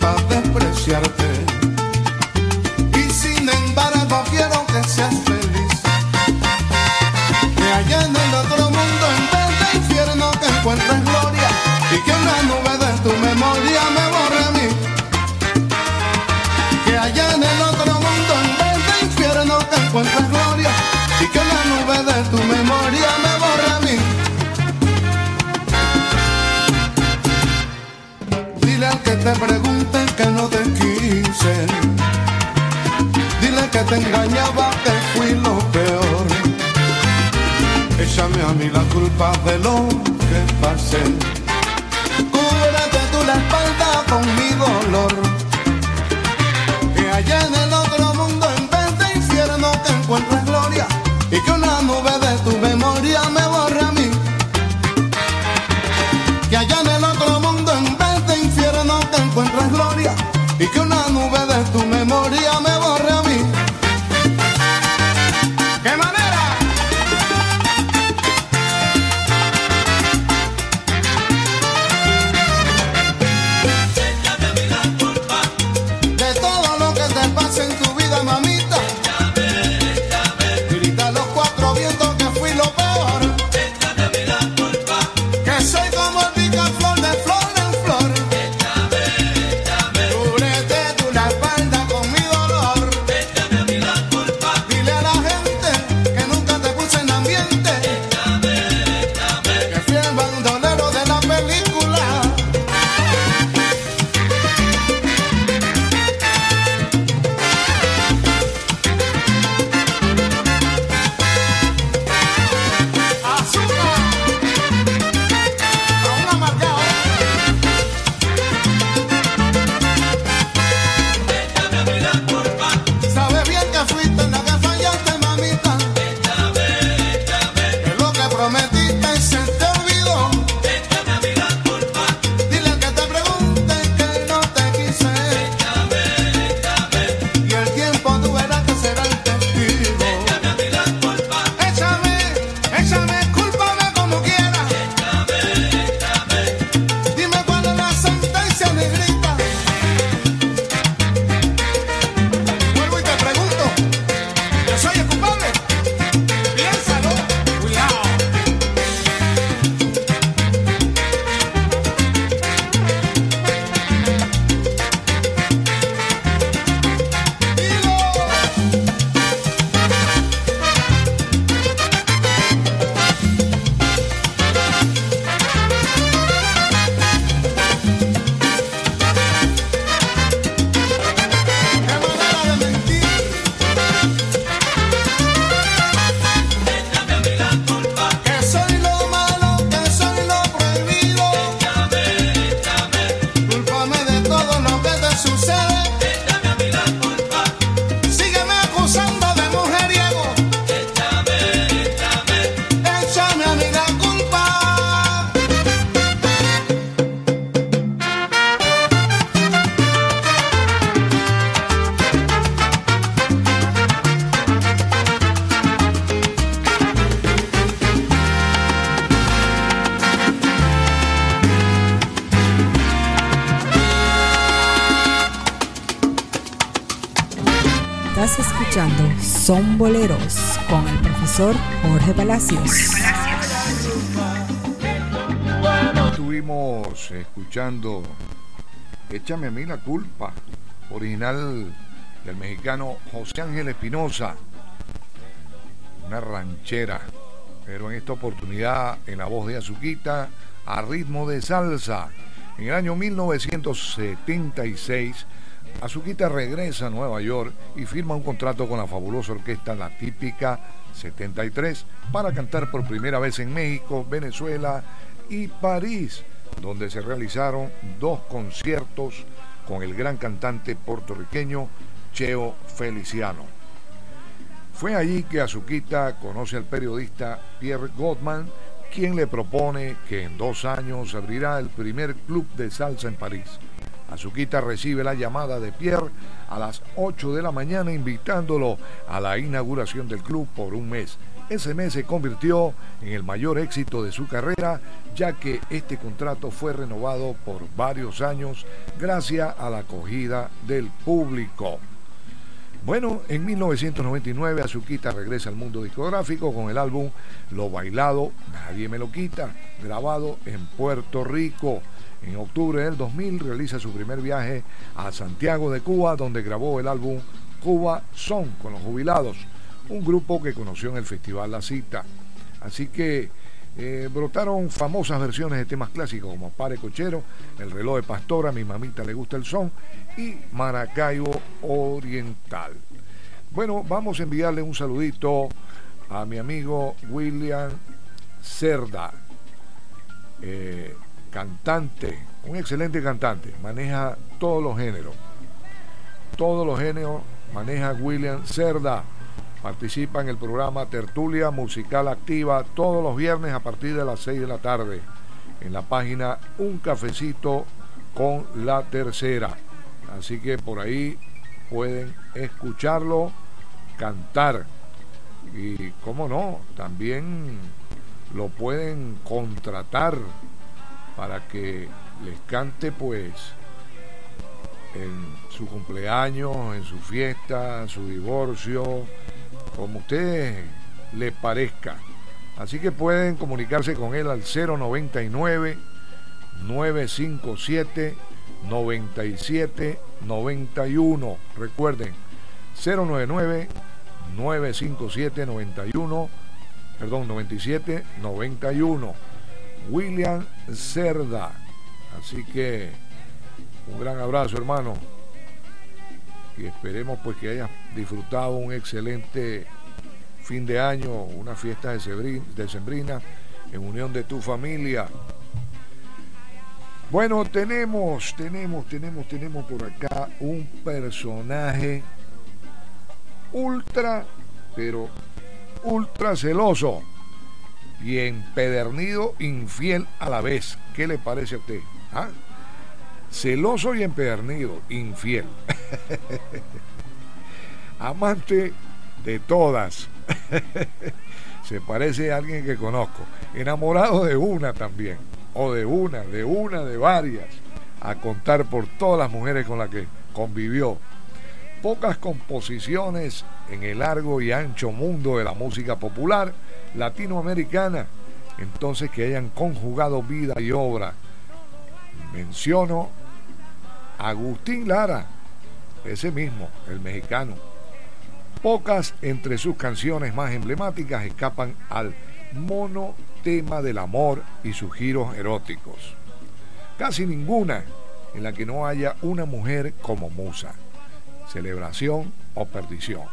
S12: culpa de lo que pasé.
S1: Son Boleros con el profesor Jorge Palacios.
S7: Estuvimos escuchando Échame a mí la culpa, original del mexicano José Ángel Espinosa, una ranchera, pero en esta oportunidad en la voz de Azuquita a ritmo de salsa. En el año 1976 Azuquita regresa a Nueva York y firma un contrato con la fabulosa orquesta La Típica 73 para cantar por primera vez en México, Venezuela y París, donde se realizaron dos conciertos con el gran cantante puertorriqueño Cheo Feliciano. Fue allí que Azuquita conoce al periodista Pierre Gottman, quien le propone que en dos años abrirá el primer club de salsa en París. Azuquita recibe la llamada de Pierre a las 8 de la mañana invitándolo a la inauguración del club por un mes. Ese mes se convirtió en el mayor éxito de su carrera, ya que este contrato fue renovado por varios años gracias a la acogida del público. Bueno, en 1999 Azuquita regresa al mundo discográfico con el álbum Lo Bailado, Nadie Me Lo Quita, grabado en Puerto Rico. En octubre del 2000 realiza su primer viaje a Santiago de Cuba, donde grabó el álbum Cuba Son con los jubilados, un grupo que conoció en el Festival La Cita. Así que eh, brotaron famosas versiones de temas clásicos como Pare Cochero, El reloj de Pastora, Mi mamita le gusta el son y Maracaibo Oriental. Bueno, vamos a enviarle un saludito a mi amigo William Cerda, eh, cantante, un excelente cantante, maneja todos los géneros, todos los géneros maneja William Cerda Participa en el programa Tertulia Musical Activa todos los viernes a partir de las 6 de la tarde en la página Un Cafecito con la Tercera. Así que por ahí pueden escucharlo cantar. Y cómo no, también lo pueden contratar para que les cante pues en su cumpleaños, en su fiesta, su divorcio, como usted le parezca. Así que pueden comunicarse con él al 099 957 97 91. Recuerden, 099 957 91 perdón, 97 91. William Cerda. Así que un gran abrazo, hermano y esperemos pues que hayas disfrutado un excelente fin de año, una fiesta de sembrina en unión de tu familia. Bueno, tenemos, tenemos, tenemos, tenemos por acá un personaje ultra, pero ultra celoso y empedernido, infiel a la vez. ¿Qué le parece a usted? ¿Ah? celoso y empedernido, infiel. Amante de todas. Se parece a alguien que conozco. Enamorado de una también. O de una, de una, de varias. A contar por todas las mujeres con las que convivió. Pocas composiciones en el largo y ancho mundo de la música popular latinoamericana. Entonces que hayan conjugado vida y obra. Menciono Agustín Lara, ese mismo, el mexicano. Pocas entre sus canciones más emblemáticas escapan al mono tema del amor y sus giros eróticos. Casi ninguna en la que no haya una mujer como musa, celebración o perdición,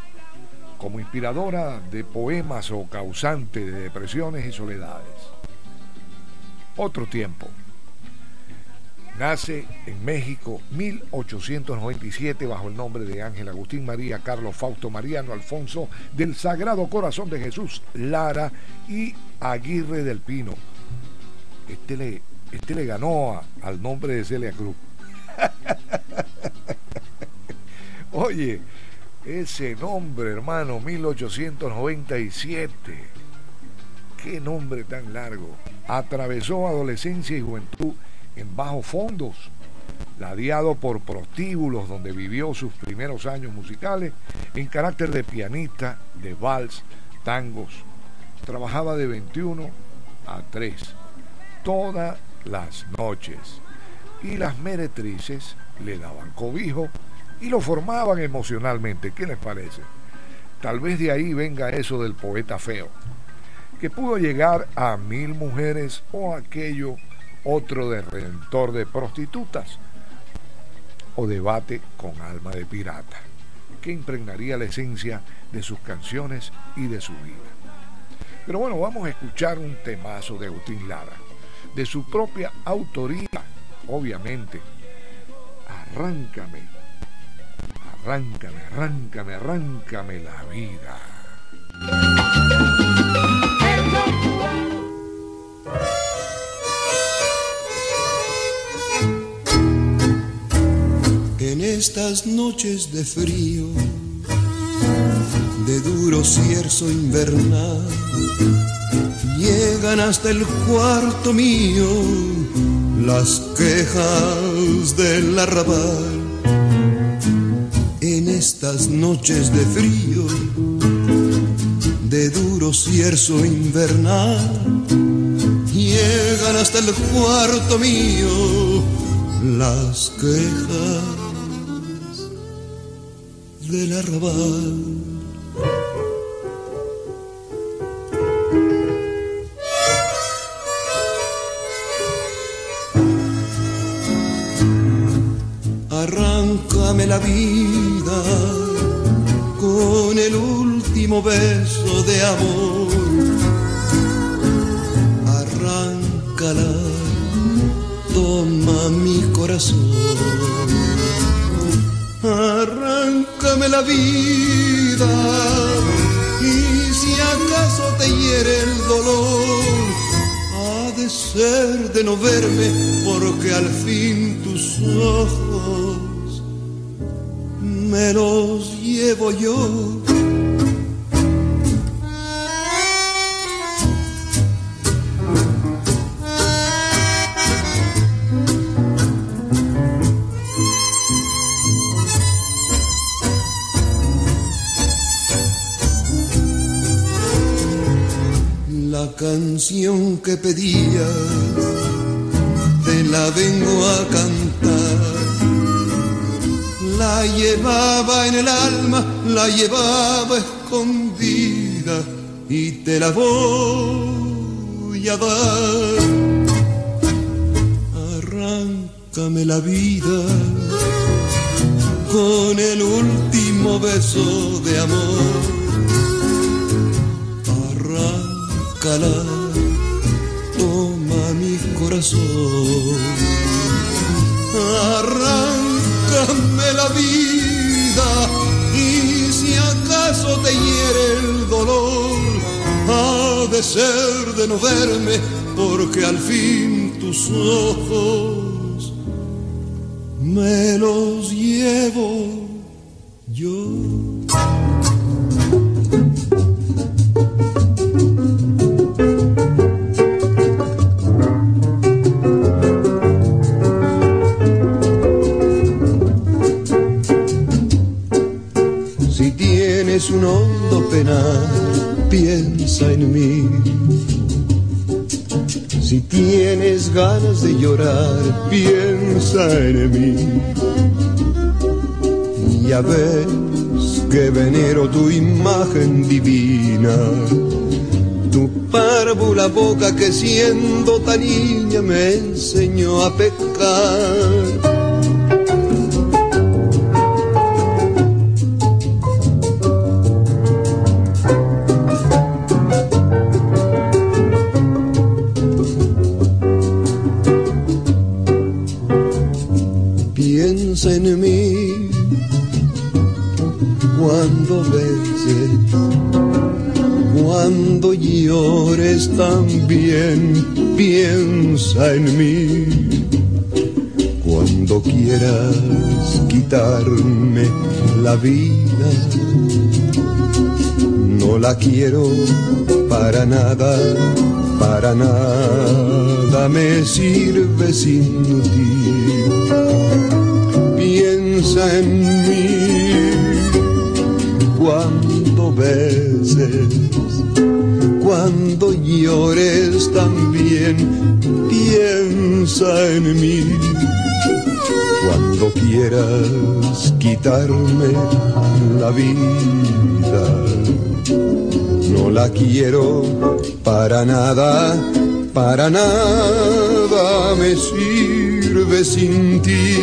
S7: como inspiradora de poemas o causante de depresiones y soledades. Otro tiempo Nace en México 1897 bajo el nombre de Ángel Agustín María Carlos Fausto Mariano Alfonso del Sagrado Corazón de Jesús Lara y Aguirre del Pino. Este le, este le ganó al nombre de Celia Cruz. Oye, ese nombre, hermano, 1897. Qué nombre tan largo. Atravesó adolescencia y juventud en bajos fondos, ladeado por prostíbulos donde vivió sus primeros años musicales en carácter de pianista de vals, tangos. Trabajaba de 21 a 3 todas las noches y las meretrices le daban cobijo y lo formaban emocionalmente. ¿Qué les parece? Tal vez de ahí venga eso del poeta feo, que pudo llegar a mil mujeres o aquello otro de redentor de prostitutas. o debate con alma de pirata, que impregnaría la esencia de sus canciones y de su vida. Pero bueno, vamos a escuchar un temazo de Agustín Lara, de su propia autoría, obviamente. Arráncame, arráncame, arráncame, arráncame la vida.
S3: En estas noches de frío, de duro cierzo invernal, llegan hasta el cuarto mío las quejas del arrabal. En estas noches de frío, de duro cierzo invernal, llegan hasta el cuarto mío las quejas del arrabal. Arráncame la vida con el último beso de amor. Arráncala, toma mi corazón. Arráncame la vida y si acaso te hiere el dolor, ha de ser de no verme porque al fin tus ojos me los llevo yo. La canción que pedías te la vengo a cantar. La llevaba en el alma, la llevaba escondida y te la voy a dar. Arráncame la vida con el último beso de amor. Arráncala, toma mi corazón. Arráncame la vida y si acaso te hiere el dolor, ha de ser de no verme porque al fin tus ojos me los llevo yo. Piensa en mí. Si tienes ganas de llorar, piensa en mí. Ya ves que venero tu imagen divina, tu párvula boca que siendo tan niña me enseñó a pecar. Piensa en mí cuando quieras quitarme la vida. No la quiero para nada, para nada me sirve sin ti piensa en mí cuando beses, cuando llores también, piensa en mí. Cuando quieras quitarme la vida, no la quiero para nada, para nada me sirve sin ti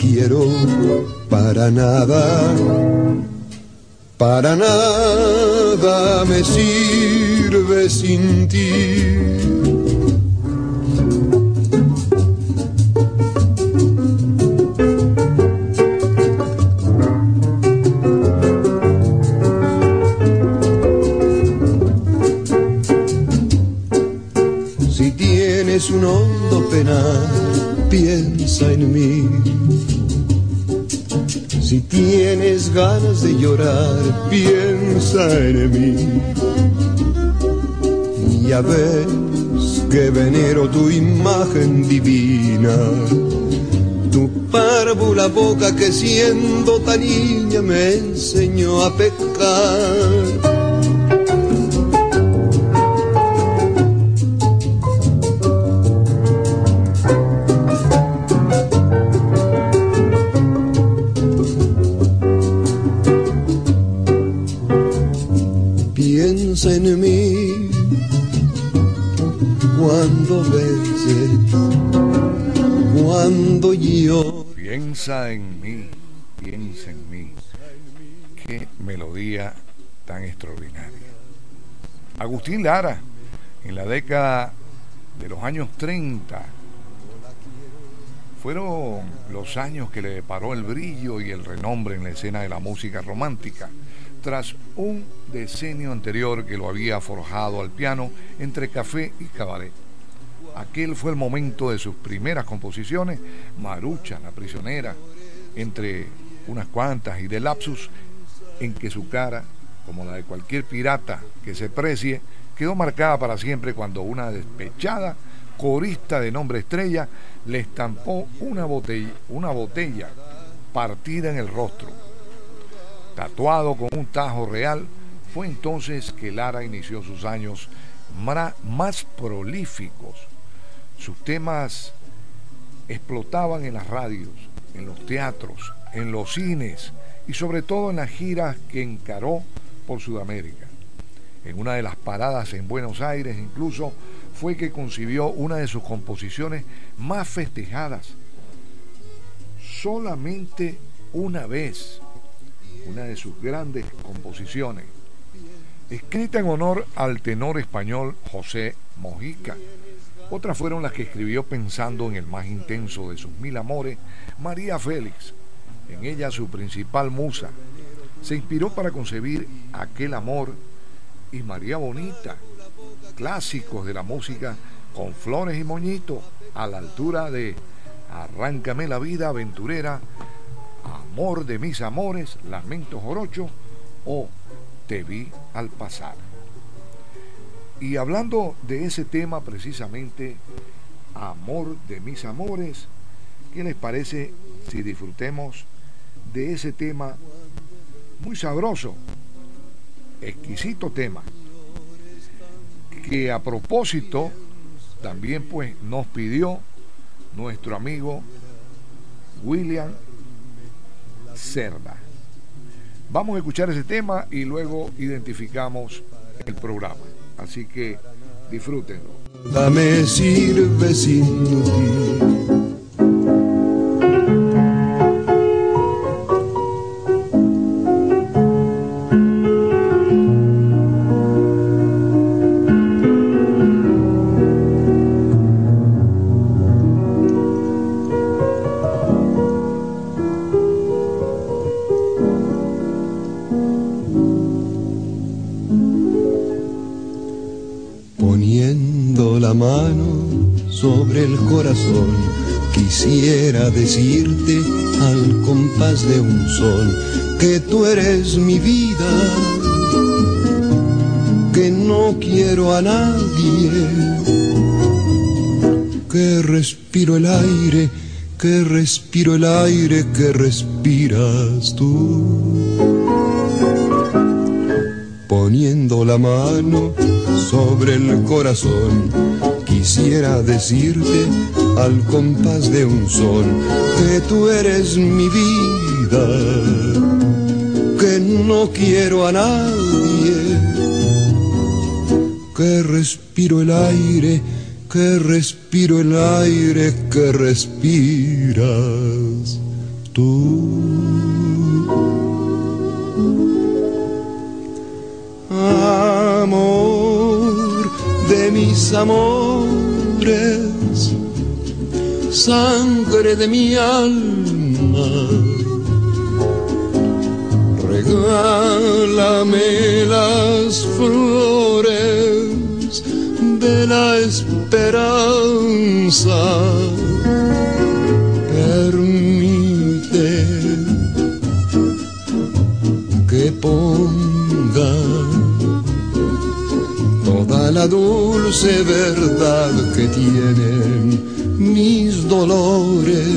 S3: quiero para nada, para nada me sirve sin ti de llorar, piensa en mí. Ya ves que venero tu imagen divina, tu párvula boca que siendo tan niña me enseñó a pecar
S7: Agustín Lara, en la década de los años 30, fueron los años que le deparó el brillo y el renombre en la escena de la música romántica tras un decenio anterior que lo había forjado al piano entre café y cabaret. Aquel fue el momento de sus primeras composiciones, Marucha, la prisionera, entre unas cuantas y de lapsus, en que su cara, como la de cualquier pirata que se precie, quedó marcada para siempre cuando una despechada corista de nombre Estrella le estampó una botella, una botella partida en el rostro tatuado con un tajo real, fue entonces que Lara inició sus años más prolíficos. Sus temas explotaban en las radios, en los teatros, en los cines y sobre todo en las giras que encaró por Sudamérica. En una de las paradas en Buenos Aires incluso fue que concibió una de sus composiciones más festejadas. Solamente una vez una de sus grandes composiciones, escrita en honor al tenor español José Mojica. Otras fueron las que escribió pensando en el más intenso de sus mil amores, María Félix. En ella su principal musa. Se inspiró para concebir aquel amor y María Bonita, clásicos de la música con flores y moñitos a la altura de Arráncame la vida aventurera Amor de mis amores, Lamento Jorocho o Te vi al pasar. Y hablando de ese tema precisamente, Amor de mis amores, ¿qué les parece si disfrutemos de ese tema muy sabroso, exquisito tema, que a propósito también pues nos pidió nuestro amigo William Cerda. Vamos a escuchar ese tema y luego identificamos el programa. Así que disfrútenlo.
S3: Dame. Quisiera decirte al compás de un sol que tú eres mi vida, que no quiero a nadie, que respiro el aire, que respiro el aire que respiras tú. Poniendo la mano sobre el corazón quisiera decirte al compás de un sol que tú eres mi vida, que no quiero a nadie, que respiro el aire, que respiro el aire que respiras tú. Amor de mis amores, sangre de mi alma, regálame las flores de la esperanza. Permite que ponga la dulce verdad que tienen mis dolores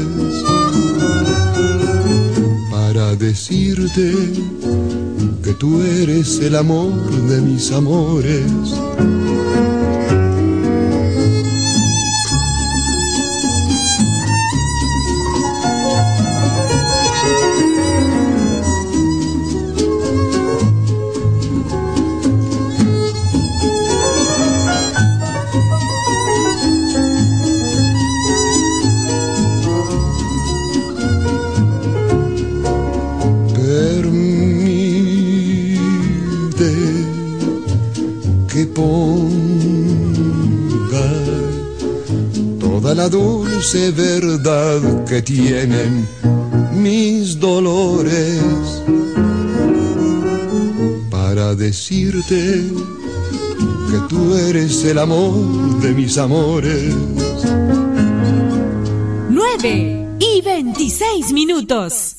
S3: para decirte que tú eres el amor de mis amores. Dulce verdad que tienen mis dolores para decirte que tú eres el amor de mis amores.
S13: 9 y 26 minutos.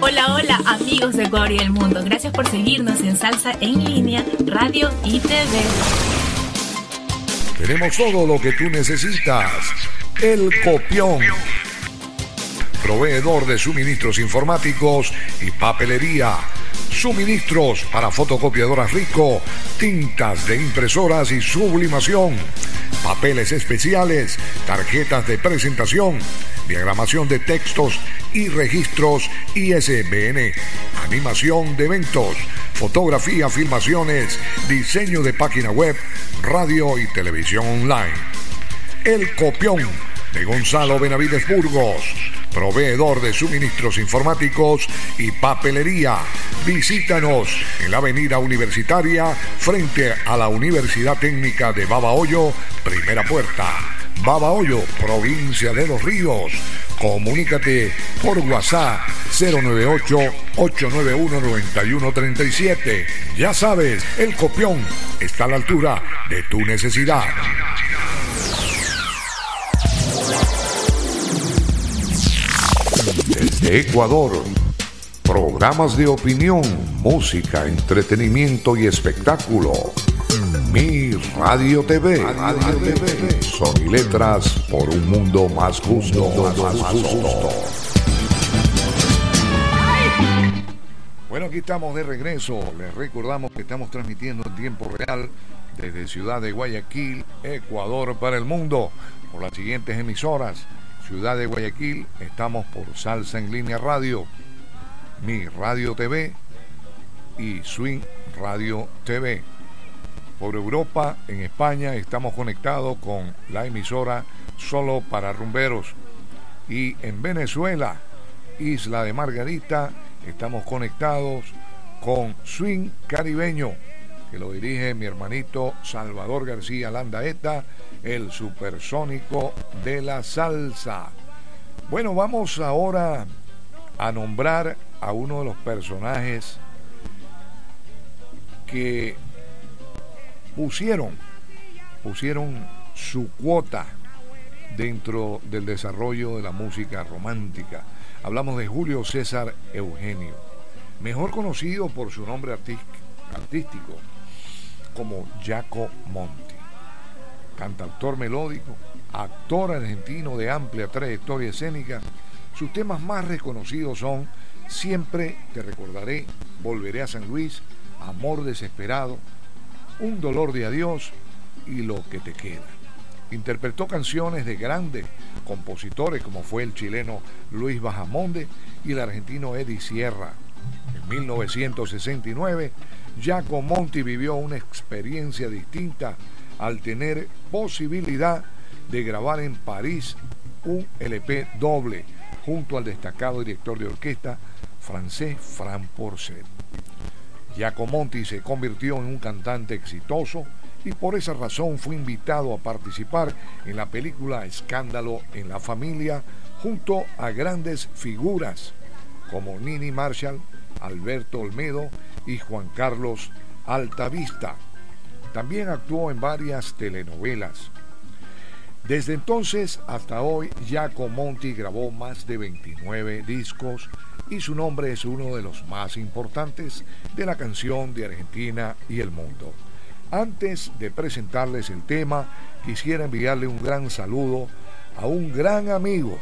S14: Hola, hola amigos de Ecuador y el mundo. Gracias por seguirnos en Salsa en línea, radio y TV.
S7: Tenemos todo lo que tú necesitas. El Copión. Proveedor de suministros informáticos y papelería. Suministros para fotocopiadoras Rico, tintas de impresoras y sublimación, papeles especiales, tarjetas de presentación, diagramación de textos y registros ISBN, animación de eventos, fotografía, filmaciones, diseño de página web, radio y televisión online. El Copión de Gonzalo Benavides Burgos, proveedor de suministros informáticos y papelería. Visítanos en la Avenida Universitaria frente a la Universidad Técnica de Babahoyo, primera puerta. Babahoyo, provincia de Los Ríos. Comunícate por WhatsApp 098-891-9137. Ya sabes, el copión está a la altura de tu necesidad. Desde Ecuador, programas de opinión, música, entretenimiento y espectáculo. Mi Radio TV. Son y letras por un mundo más justo. Más justo. Bueno, aquí estamos de regreso. Les recordamos que estamos transmitiendo en tiempo real desde Ciudad de Guayaquil, Ecuador para el mundo, por las siguientes emisoras. Ciudad de Guayaquil, estamos por Salsa en Línea Radio, Mi Radio TV y Swing Radio TV. Por Europa, en España, estamos conectados con la emisora Solo para Rumberos. Y en Venezuela, Isla de Margarita, estamos conectados con Swing Caribeño, que lo dirige mi hermanito Salvador García Landaeta, el supersónico de la salsa. Bueno, vamos ahora a nombrar a uno de los personajes que pusieron, pusieron su cuota dentro del desarrollo de la música romántica. Hablamos de Julio César Eugenio, mejor conocido por su nombre artístico como Jaco Monti, cantautor melódico, actor argentino de amplia trayectoria escénica. Sus temas más reconocidos son Siempre te recordaré, Volveré a San Luis, Amor desesperado, Un dolor de adiós y lo que te queda. Interpretó canciones de grandes compositores como fue el chileno Luis Bajamonde y el argentino Eddie Sierra. En 1969, Jaco Monti vivió una experiencia distinta al tener posibilidad de grabar en París un LP doble junto al destacado director de orquesta francés Fran Porcel. Giacomonti se convirtió en un cantante exitoso y por esa razón fue invitado a participar en la película Escándalo en la familia junto a grandes figuras como Nini Marshall, Alberto Olmedo y Juan Carlos Altavista. También actuó en varias telenovelas. Desde entonces hasta hoy, Jaco Monti grabó más de 29 discos y su nombre es uno de los más importantes de la canción de Argentina y el mundo. Antes de presentarles el tema, quisiera enviarle un gran saludo a un gran amigo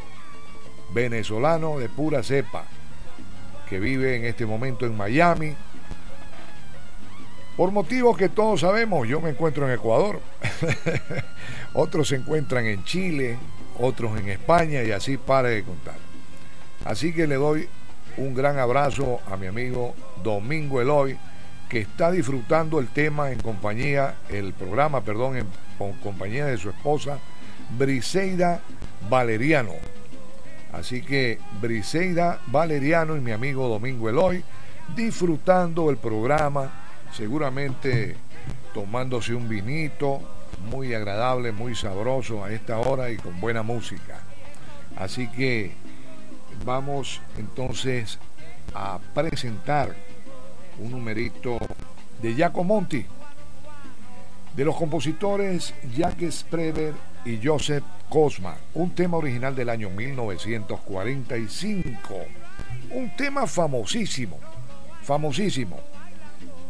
S7: venezolano de pura cepa que vive en este momento en Miami. Por motivos que todos sabemos, yo me encuentro en Ecuador. otros se encuentran en Chile, otros en España y así pare de contar. Así que le doy un gran abrazo a mi amigo Domingo Eloy, que está disfrutando el tema en compañía, el programa, perdón, en, compañía de su esposa, Briseida Valeriano. Así que Briseida Valeriano y mi amigo Domingo Eloy disfrutando el programa, seguramente tomándose un vinito, muy agradable, muy sabroso a esta hora y con buena música. Así que vamos entonces a presentar un numerito de Jaco Monti, de los compositores Jacques Prever y Joseph Cosma, un tema original del año 1945, un tema famosísimo, famosísimo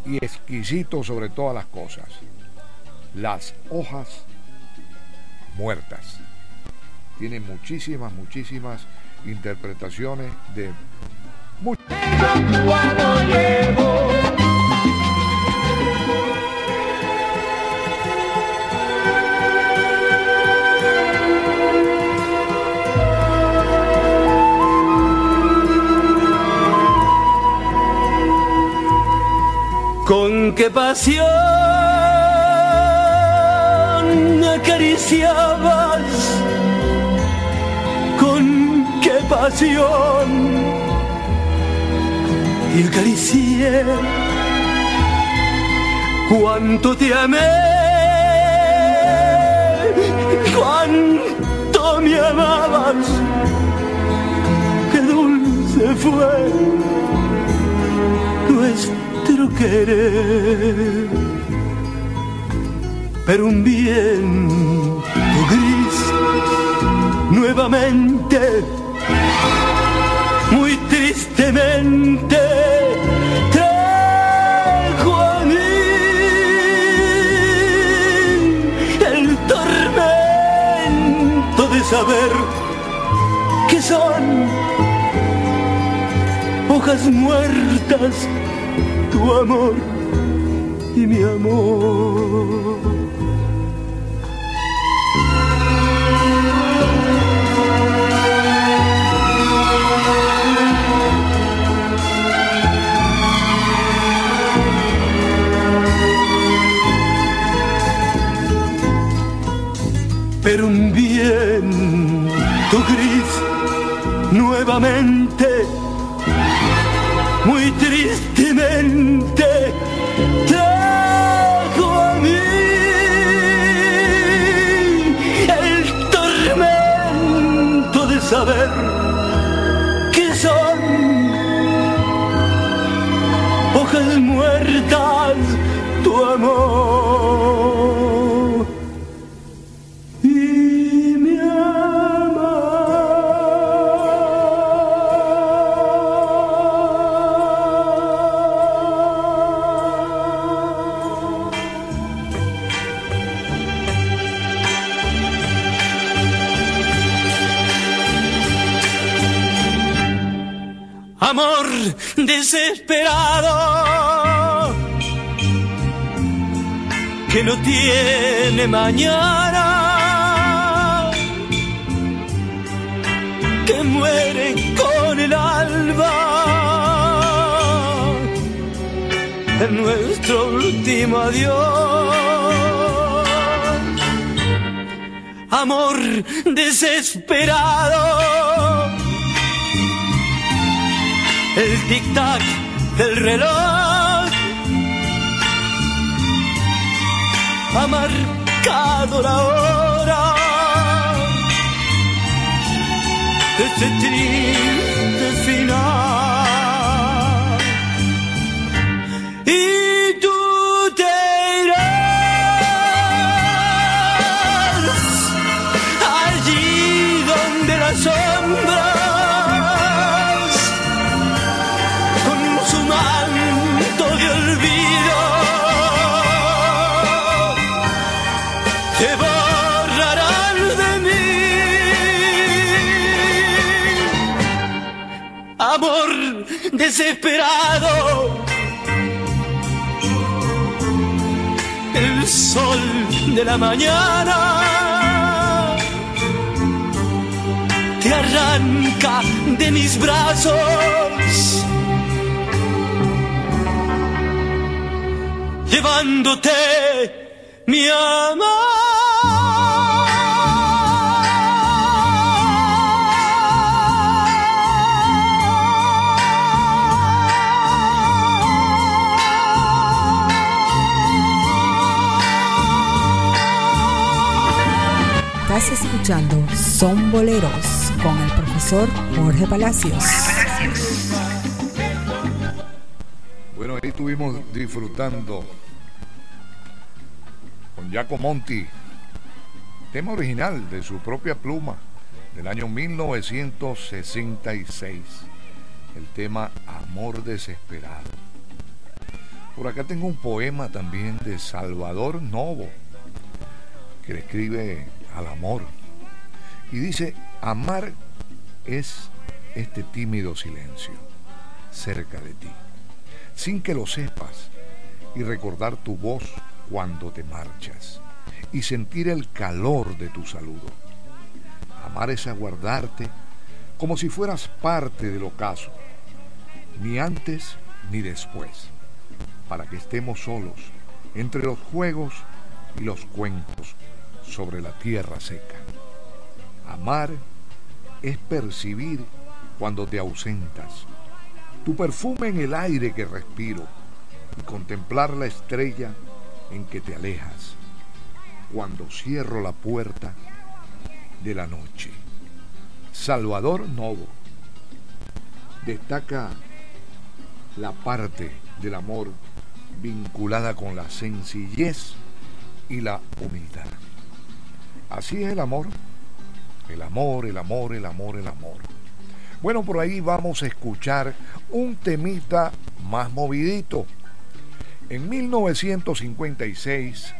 S7: y exquisito sobre todas las cosas. Las hojas muertas. Tiene muchísimas, muchísimas interpretaciones de...
S5: Con qué pasión acariciabas pasión y acaricié cuánto te amé, cuánto me amabas, qué dulce fue nuestro querer. Pero un viento gris nuevamente, tristemente, trajo a mí el tormento de saber que son hojas muertas tu amor y mi amor. Nuevamente, desesperado que no tiene mañana, que muere con el alba en nuestro último adiós. Amor desesperado, el tic-tac del reloj ha marcado la hora de este triste final. El sol de la mañana te arranca de mis brazos. Llevándote mi
S1: Estás escuchando Son Boleros con el profesor Jorge Palacios.
S7: Bueno, ahí estuvimos disfrutando con Jaco Monti, tema original de su propia pluma del año 1966, el tema Amor Desesperado. Por acá tengo un poema también de Salvador Novo, que le escribe al amor. Y dice, amar es este tímido silencio cerca de ti, sin que lo sepas, y recordar tu voz cuando te marchas, y sentir el calor de tu saludo. Amar es aguardarte como si fueras parte del ocaso, ni antes ni después, para que estemos solos entre los juegos y los cuentos sobre la tierra seca. Amar es percibir cuando te ausentas, tu perfume en el aire que respiro y contemplar la estrella en que te alejas cuando cierro la puerta de la noche. Salvador Novo destaca la parte del amor vinculada con la sencillez y la humildad. Así es el amor. El amor, el amor, el amor, el amor. Bueno, por ahí vamos a escuchar un temita más movidito. En 1956,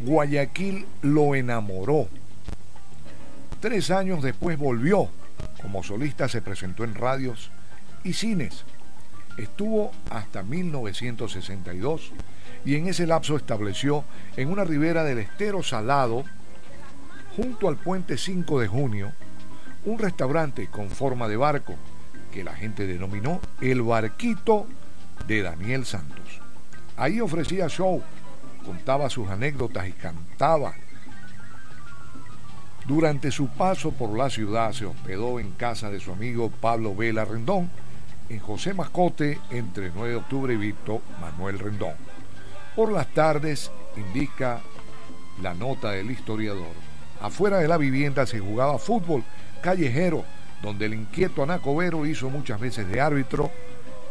S7: Guayaquil lo enamoró. Tres años después volvió. Como solista se presentó en radios y cines. Estuvo hasta 1962 y en ese lapso estableció en una ribera del estero salado, junto al puente 5 de junio, un restaurante con forma de barco que la gente denominó el barquito de Daniel Santos. Ahí ofrecía show, contaba sus anécdotas y cantaba. Durante su paso por la ciudad se hospedó en casa de su amigo Pablo Vela Rendón, en José Mascote, entre 9 de octubre y Víctor Manuel Rendón. Por las tardes, indica la nota del historiador, afuera de la vivienda se jugaba fútbol callejero, donde el inquieto Anacobero hizo muchas veces de árbitro.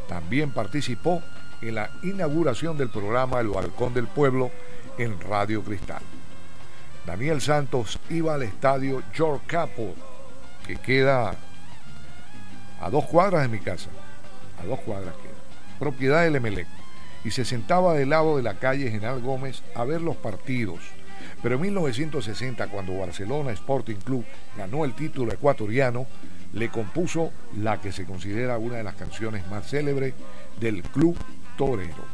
S7: También participó en la inauguración del programa El Balcón del Pueblo en Radio Cristal. Daniel Santos iba al estadio George Capel, que queda a dos cuadras de mi casa, a dos cuadras queda, propiedad del Emelec, y se sentaba del lado de la calle General Gómez a ver los partidos. Pero en 1960, cuando Barcelona Sporting Club ganó el título ecuatoriano, le compuso la que se considera una de las canciones más célebres del club torero.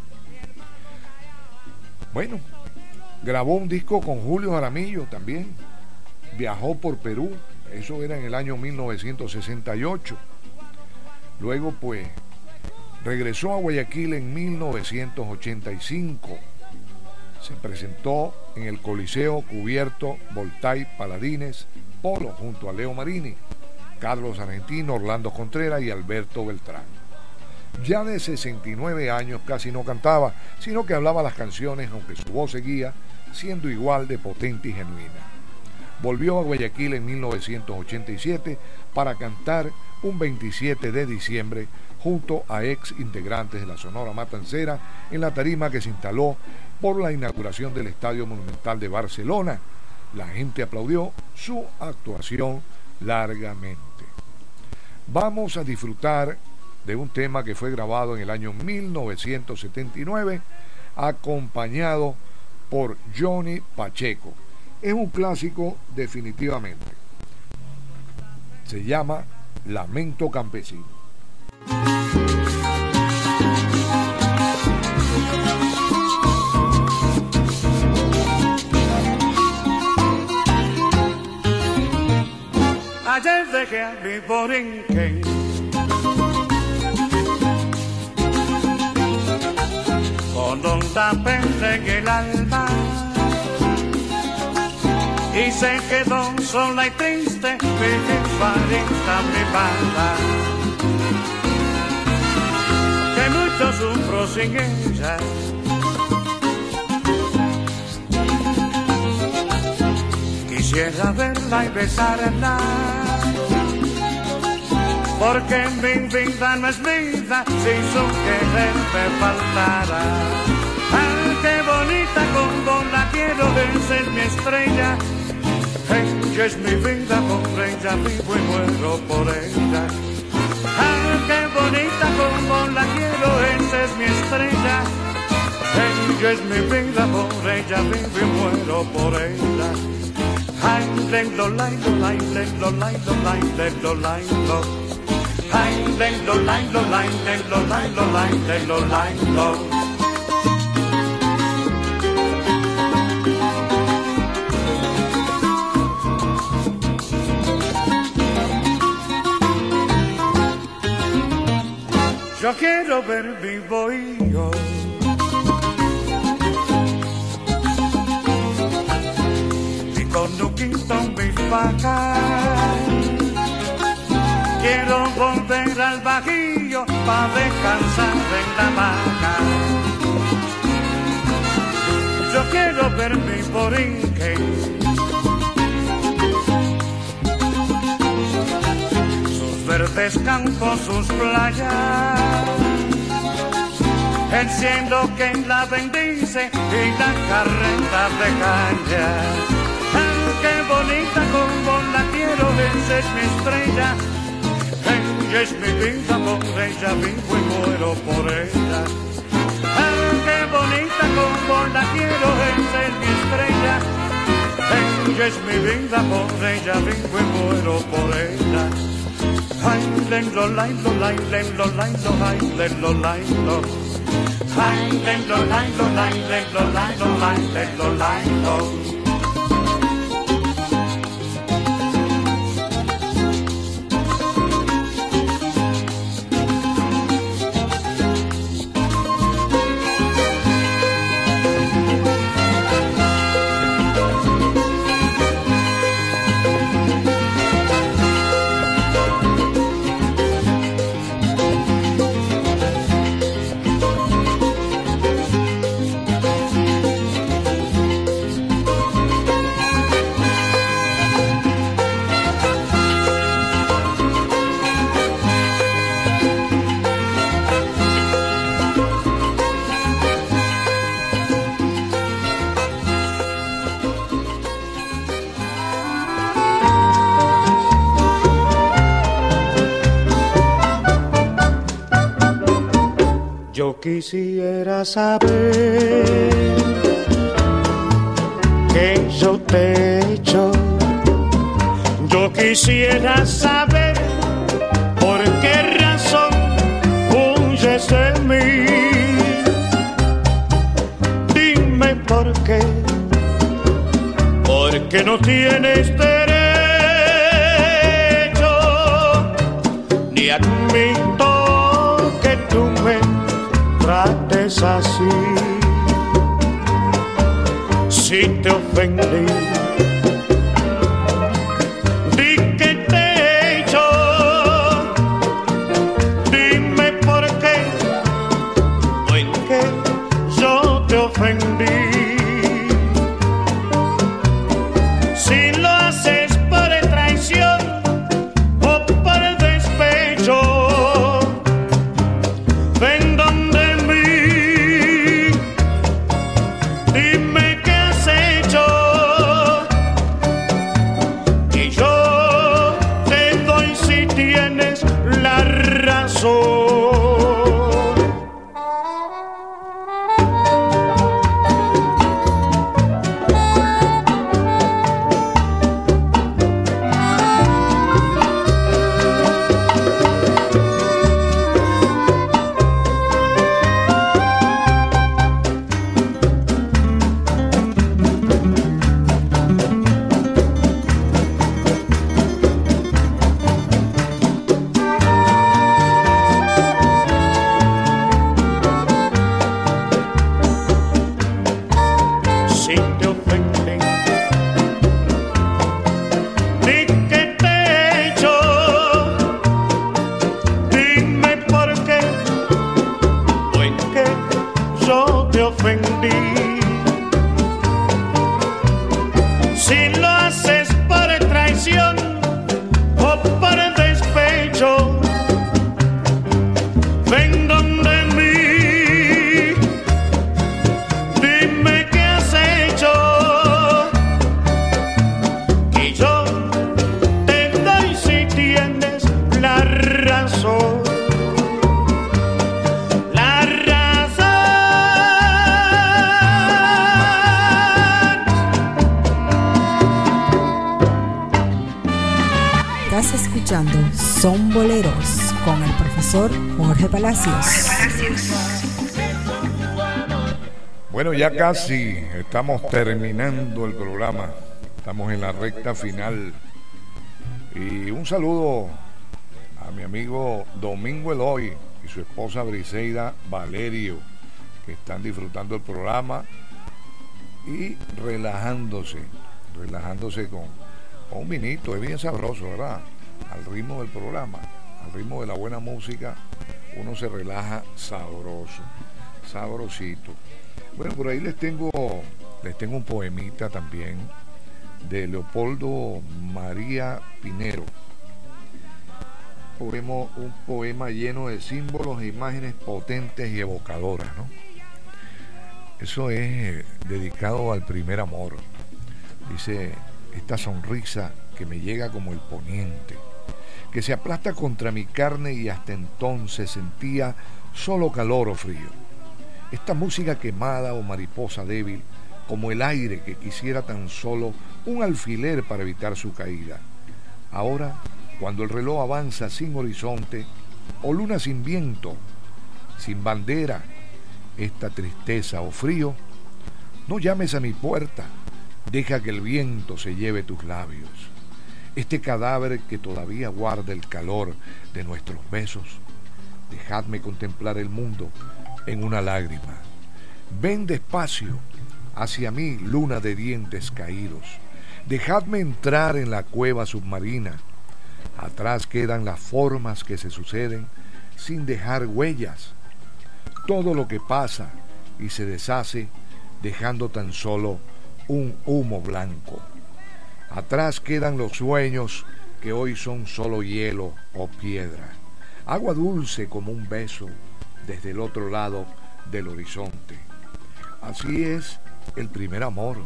S7: Bueno, Grabó un disco con Julio Jaramillo también. Viajó por Perú, eso era en el año 1968. Luego pues regresó a Guayaquil en 1985. Se presentó en el Coliseo Cubierto Voltay Paladines Polo junto a Leo Marini, Carlos Argentino, Orlando Contreras y Alberto Beltrán. Ya de 69 años casi no cantaba, sino que hablaba las canciones, aunque su voz seguía siendo igual de potente y genuina. Volvió a Guayaquil en 1987 para cantar un 27 de diciembre junto a ex integrantes de la Sonora Matancera en la tarima que se instaló por la inauguración del Estadio Monumental de Barcelona. La gente aplaudió su actuación largamente. Vamos a disfrutar de un tema que fue grabado en el año 1979, acompañado por Johnny Pacheco. Es un clásico definitivamente. Se llama Lamento Campesino.
S15: Ayer dejé a mi borinquen. Con un tapete en el alma. Y se quedó sola y triste mi infancia mi que mucho sufro sin ella quisiera verla y besarla porque mi vida no es vida si su querer me faltara. ¡Ah, qué bonita como la quiero! Esa es mi estrella. Ella es mi vida, por ella vivo y muero por ella. ¡Ah, qué bonita como la quiero! Esa es mi estrella. Ella es mi vida, por ella vivo y muero por ella. Ay, Yo quiero ver y yo. Y con un quinto mis vacas. Quiero volver al bajillo para descansar en la vaca. Yo quiero ver mi borinque. Sus verdes campos, sus playas. Enciendo que la bendice y la carreta de caña. Ah, qué bonita como la quiero, esa es mi estrella. Ella es mi vida, por ella vivo y muero por ella. Ah, qué bonita como la quiero, esa es mi estrella. Ella es mi vida, por ella vivo y muero por ella. Ay, lendo, laido, lai, lendo, laido, ay, lendo, laido. Ay, lendo, laido, lai, lendo, laido, lai, lendo, laido. Yo quisiera saber que yo te he hecho. Yo quisiera saber por qué razón huyes de mí. Dime por qué porque no tienes derecho ni admito trates así. Si te ofendí
S7: Bueno, ya casi estamos terminando el programa. Estamos en la recta final. Y un saludo a mi amigo Domingo Eloy y su esposa Briseida Valerio, que están disfrutando el programa y relajándose, relajándose con, con un vinito. Es bien sabroso, ¿verdad? Al ritmo del programa, al ritmo de la buena música uno se relaja sabroso, sabrosito. Bueno, por ahí les tengo, les tengo un poemita también de Leopoldo María Pinero. Poema, un poema lleno de símbolos e imágenes potentes y evocadoras, ¿no? Eso es dedicado al primer amor. Dice, esta sonrisa que me llega como el poniente que se aplasta contra mi carne y hasta entonces sentía solo calor o frío. Esta música quemada o mariposa débil, como el aire que quisiera tan solo un alfiler para evitar su caída. Ahora, cuando el reloj avanza sin horizonte, o luna sin viento, sin bandera, esta tristeza o frío, no llames a mi puerta, deja que el viento se lleve tus labios este cadáver que todavía guarda el calor de nuestros besos. Dejadme contemplar el mundo en una lágrima. Ven despacio hacia mí, luna de dientes caídos. Dejadme entrar en la cueva submarina. Atrás quedan las formas que se suceden sin dejar huellas. Todo lo que pasa y se deshace dejando tan solo un humo blanco. Atrás quedan los sueños que hoy son solo hielo o piedra. Agua dulce como un beso desde el otro lado del horizonte. Así es el primer amor.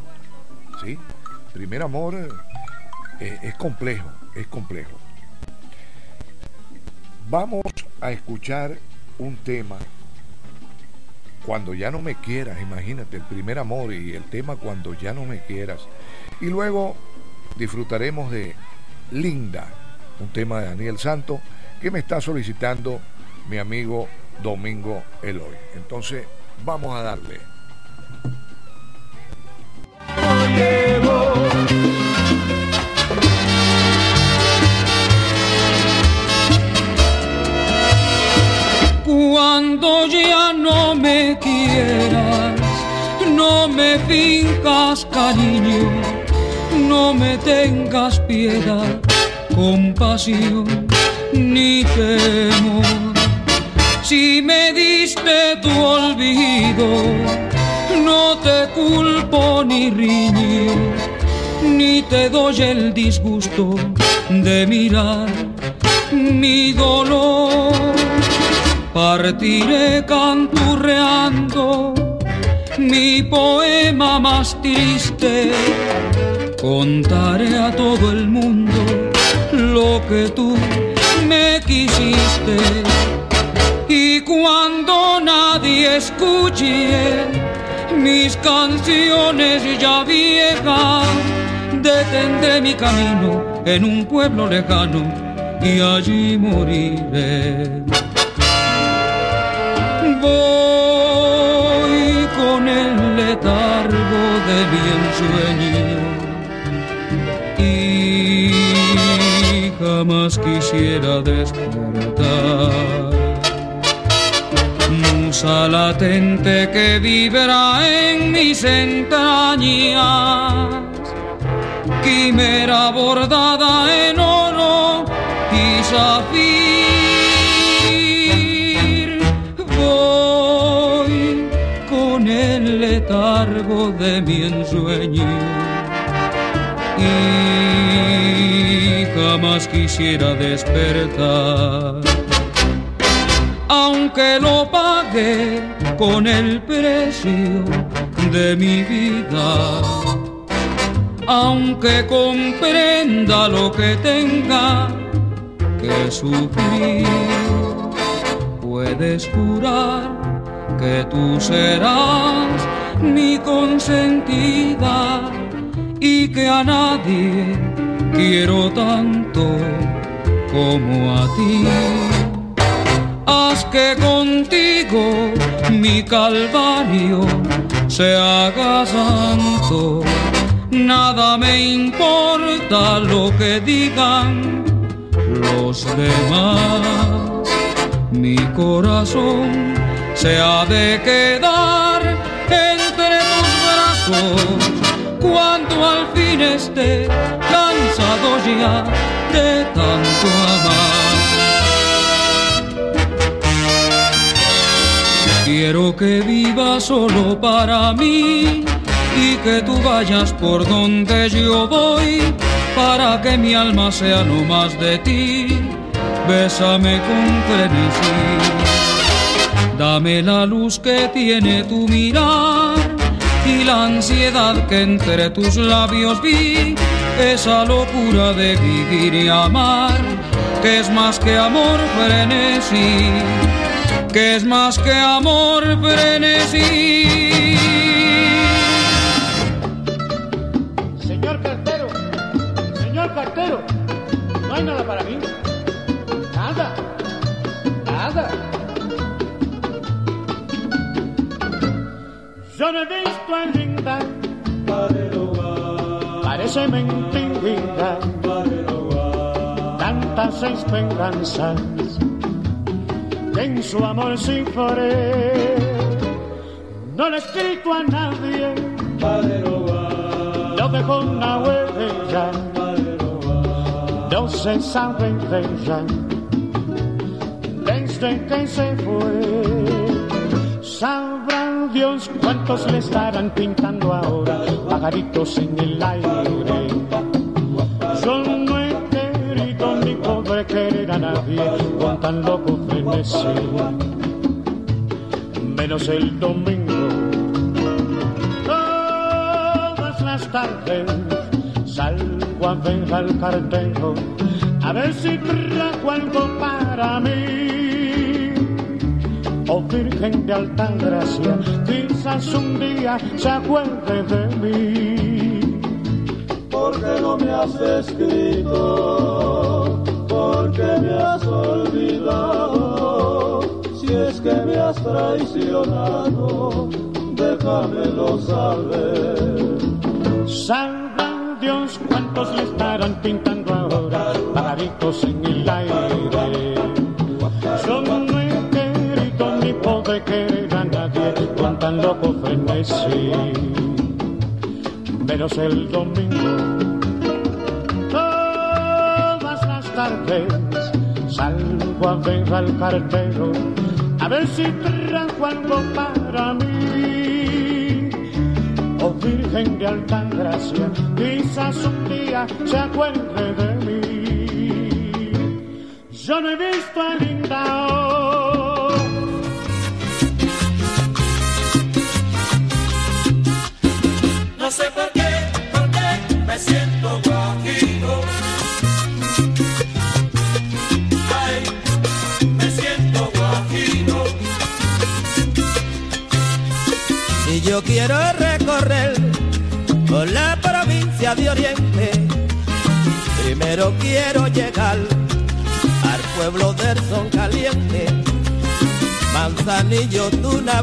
S7: ¿Sí? Primer amor eh, es complejo, es complejo. Vamos a escuchar un tema cuando ya no me quieras, imagínate, el primer amor y el tema cuando ya no me quieras. Y luego disfrutaremos de Linda, un tema de Daniel Santo que me está solicitando mi amigo Domingo Eloy. Entonces, vamos a darle.
S16: Cuando ya no me quieras, no me fincas cariño no me tengas piedad, compasión ni temor. Si me diste tu olvido, no te culpo ni riño, ni te doy el disgusto de mirar mi dolor. Partiré canturreando mi poema más triste. Contaré a todo el mundo lo que tú me quisiste. Y cuando nadie escuche mis canciones ya viejas, detendré mi camino en un pueblo lejano y allí moriré. Voy con el letargo de mi ensueño jamás quisiera despertar. Musa latente que vibra en mis entrañas, quimera bordada en oro y zafir. Voy con el letargo de mi ensueño y jamás quisiera despertar. Aunque lo pague con el precio de mi vida, aunque comprenda lo que tenga que sufrir, puedes jurar que tú serás mi consentida y que a nadie quiero tanto como a ti. Haz que contigo mi calvario se haga santo. Nada me importa lo que digan los demás. Mi corazón se ha de quedar entre tus brazos cuando al fin esté cansado ya de tanto amar. Quiero que vivas solo para mí y que tú vayas por donde yo voy para que mi alma sea no más de ti. Bésame con frenesí, dame la luz que tiene tu mirar y la ansiedad que entre tus labios vi, esa locura de vivir y amar, que es más que amor frenesí, que es más que amor frenesí.
S15: Señor cartero, señor cartero, no hay nada para mí. Nada, nada. Yo no he visto a linda, parece mentira, tantas esperanzas en su amor sin no le he escrito a nadie, no dejó una huella, no se sabe de ella, desde que se fue, sabrá Dios cuántos le estarán pintando ahora pajaritos en el aire. Yo no he querido ni podré querer a nadie con tan loco frenesí, menos el domingo. Todas las tardes salgo a ver al cartero a ver si trajo algo para mí oh Virgen de alta gracia, quizás un día se acuerde de mí.
S17: Porque no me has escrito, porque me has olvidado, si es que me has traicionado, déjamelo saber.
S15: Sabrá Dios cuántos le estarán pintando ahora, pajaritos en el aire. Poder querer a nadie con tan loco frenesí.
S18: menos el domingo. Todas las tardes salgo a ver al cartero a ver si trajo algo para mí. Oh Virgen de alta gracia, quizás un día se acuerde de mí. Yo no he visto a Linda
S19: No sé por qué, por qué me siento guajiro. Ay, me siento guajiro.
S20: Y yo quiero recorrer por la provincia de Oriente. Primero quiero llegar al pueblo del Son Caliente. Manzanillo, Tuna,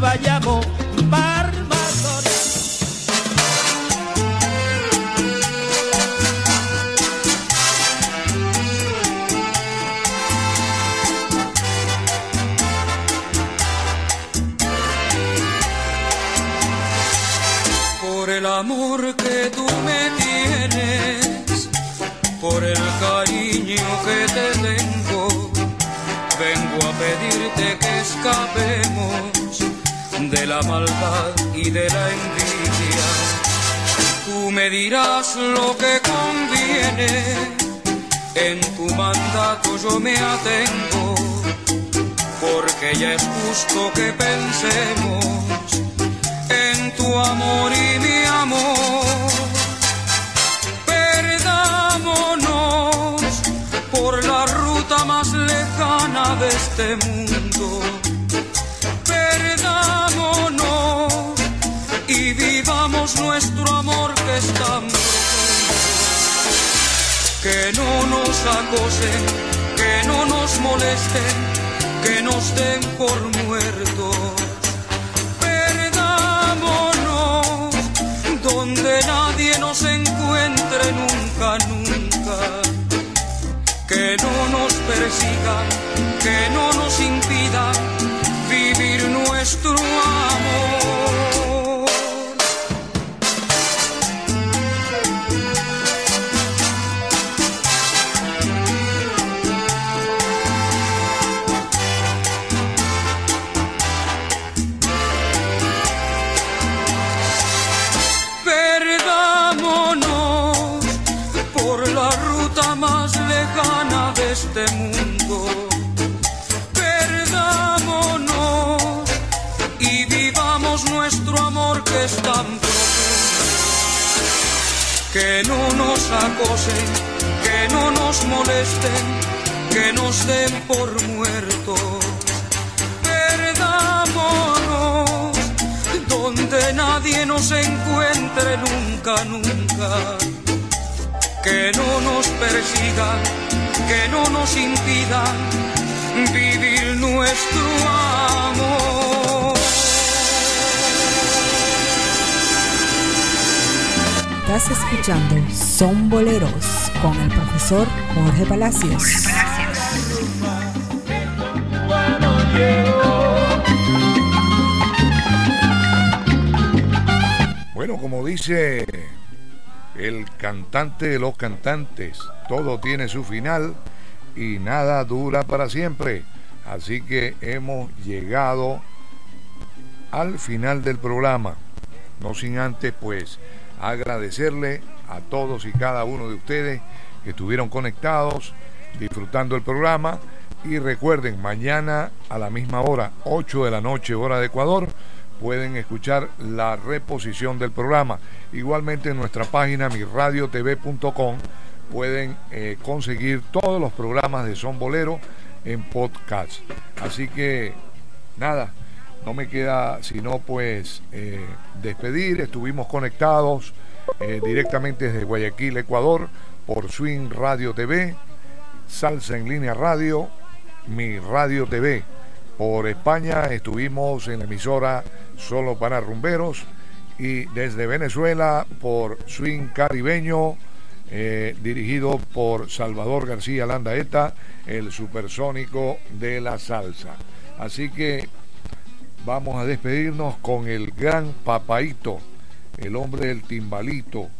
S16: amor que tú me tienes, por el cariño que te tengo, vengo a pedirte que escapemos de la maldad y de la envidia. Tú me dirás lo que conviene, en tu mandato yo me atengo, porque ya es justo que pensemos en tu amor y mi amor. Perdámonos por la ruta más lejana de este mundo. Perdámonos y vivamos nuestro amor que es tan profundo. Que no nos acosen, que no nos molesten, que nos den por muertos perdámonos donde nadie nos encuentre nunca, nunca. Que no nos persigan, que no nos impidan vivir nuestro amor. Este mundo. Perdámonos y vivamos nuestro amor que es tan profundo. Que no nos acosen, que no nos molesten, que nos den por muertos. Perdámonos donde nadie nos encuentre nunca, nunca. Que no nos persigan, que no nos impidan vivir nuestro amor.
S1: Estás escuchando Son Boleros con el profesor Jorge Palacios.
S7: Bueno, como dice el cantante de los cantantes, todo tiene su final y nada dura para siempre. Así que hemos llegado al final del programa. No sin antes, pues, agradecerle a todos y cada uno de ustedes que estuvieron conectados, disfrutando el programa. Y recuerden, mañana a la misma hora, 8 de la noche, hora de Ecuador, pueden escuchar la reposición del programa. Igualmente en nuestra página miradiotv.com pueden eh, conseguir todos los programas de Son Bolero en podcast. Así que nada, no me queda sino pues eh, despedir. Estuvimos conectados eh, directamente desde Guayaquil, Ecuador, por Swing Radio TV, Salsa en Línea Radio, Mi Radio TV. Por España estuvimos en la emisora Solo para Rumberos y desde Venezuela por Swing Caribeño, eh, dirigido por Salvador García Landaeta, el supersónico de la salsa. Así que vamos a despedirnos con el gran papaito, el hombre del timbalito,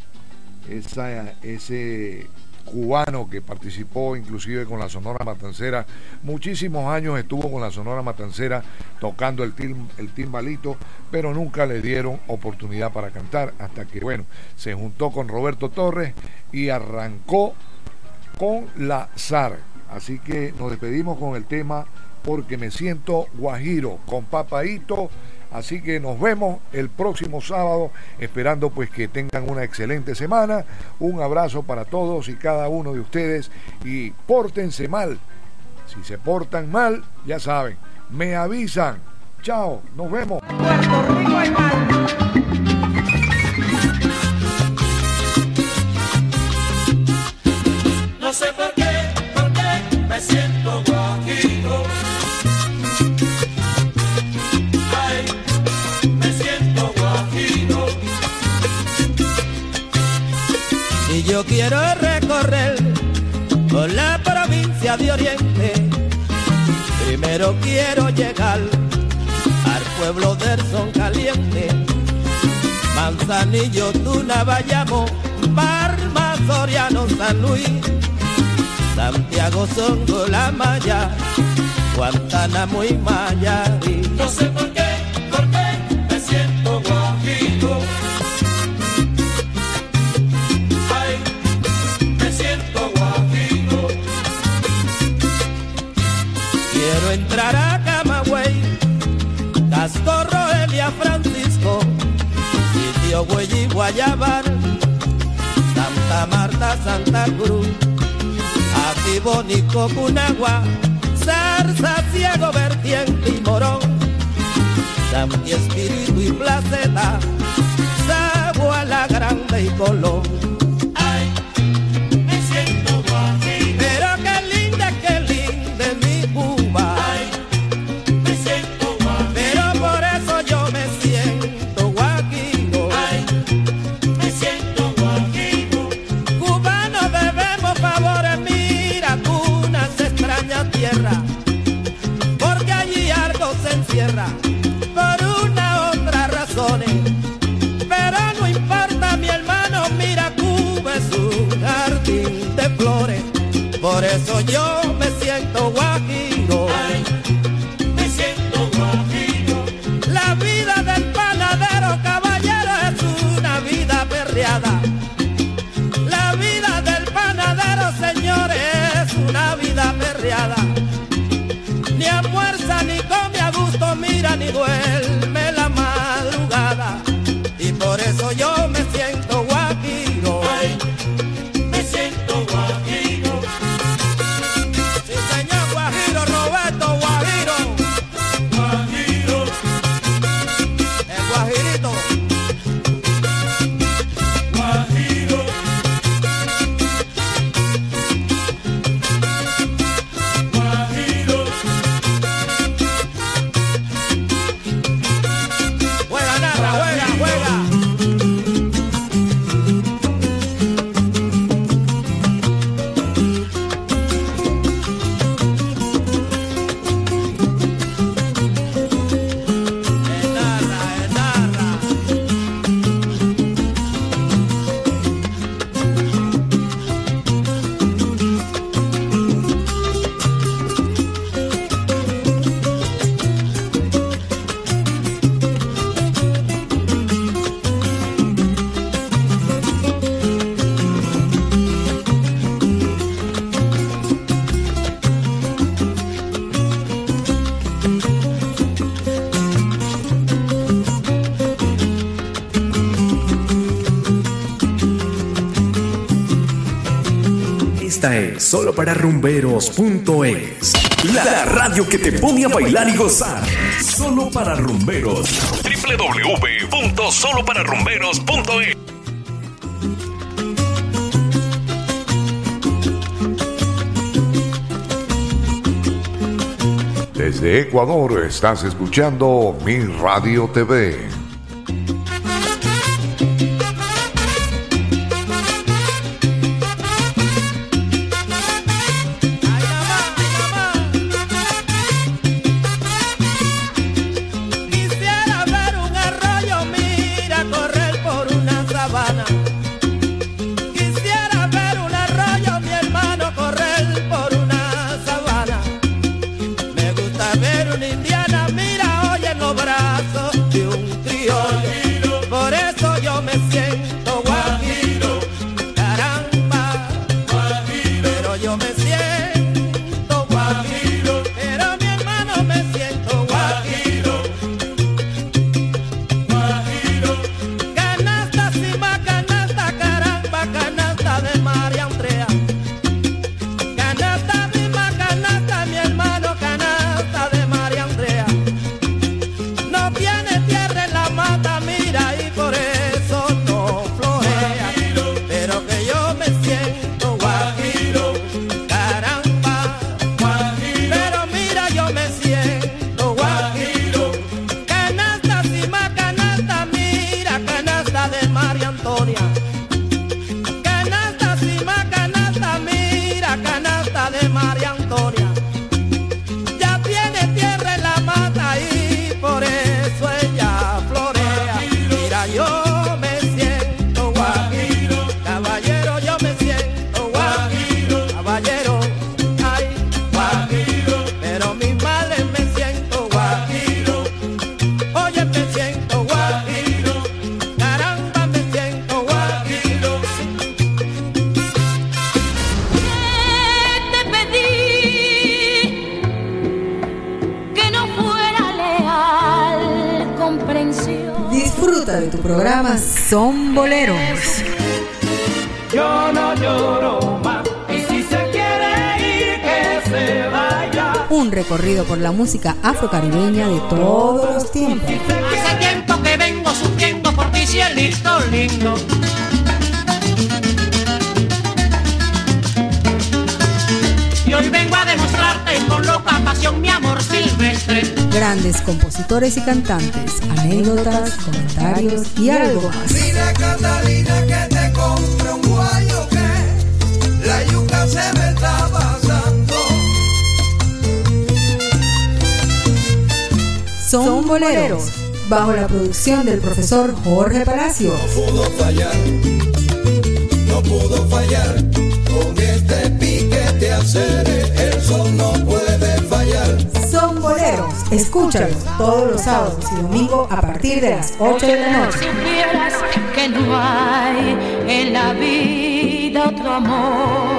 S7: esa, ese cubano que participó inclusive con la Sonora Matancera. Muchísimos años estuvo con la Sonora Matancera tocando el, timbalito, pero nunca le dieron oportunidad para cantar hasta que, bueno, se juntó con Roberto Torres y arrancó con la SAR. Así que nos despedimos con el tema porque me siento guajiro con papaito Así que nos vemos el próximo sábado, esperando pues que tengan una excelente semana. Un abrazo para todos y cada uno de ustedes y pórtense mal. Si se portan mal, ya saben, me avisan. Chao, nos vemos.
S19: No sé por qué, por qué me siento guajiro.
S20: Yo quiero recorrer por la provincia de Oriente. Primero quiero llegar al pueblo del Son Caliente. Manzanillo, Tuna, Bayamo, Parma, Soriano, San Luis. Santiago, Songo, La Maya, Guantánamo y Maya.
S19: No sé por qué, por qué
S20: Y Guayabar, Santa Marta, Santa Cruz, aquí Bonico, Cunagua, Zarza, Ciego, Vertiente y Morón, San Espíritu y Placeta, Sagua, La Grande y Colón. Eso yo
S8: solo para rumberos.es. La radio que te pone a bailar y gozar. Solo para rumberos. www.solopararumberos.es.
S7: Desde Ecuador estás escuchando Mi Radio TV
S1: música afrocaribeña de todos los tiempos.
S2: Hace tiempo que vengo sufriendo por ti, cielito lindo. Y hoy vengo a demostrarte con loca pasión mi amor silvestre.
S1: Grandes compositores y cantantes, anécdotas, comentarios y algo más.
S6: Mira Catalina que
S1: boleros, bajo la producción del profesor Jorge Palacios.
S6: No pudo fallar, no pudo fallar. Con este piquete acere, el sol no puede fallar.
S1: Son boleros, escúchalos todos los sábados y domingos a partir de las 8 de la noche.
S10: supieras que no hay en la vida otro amor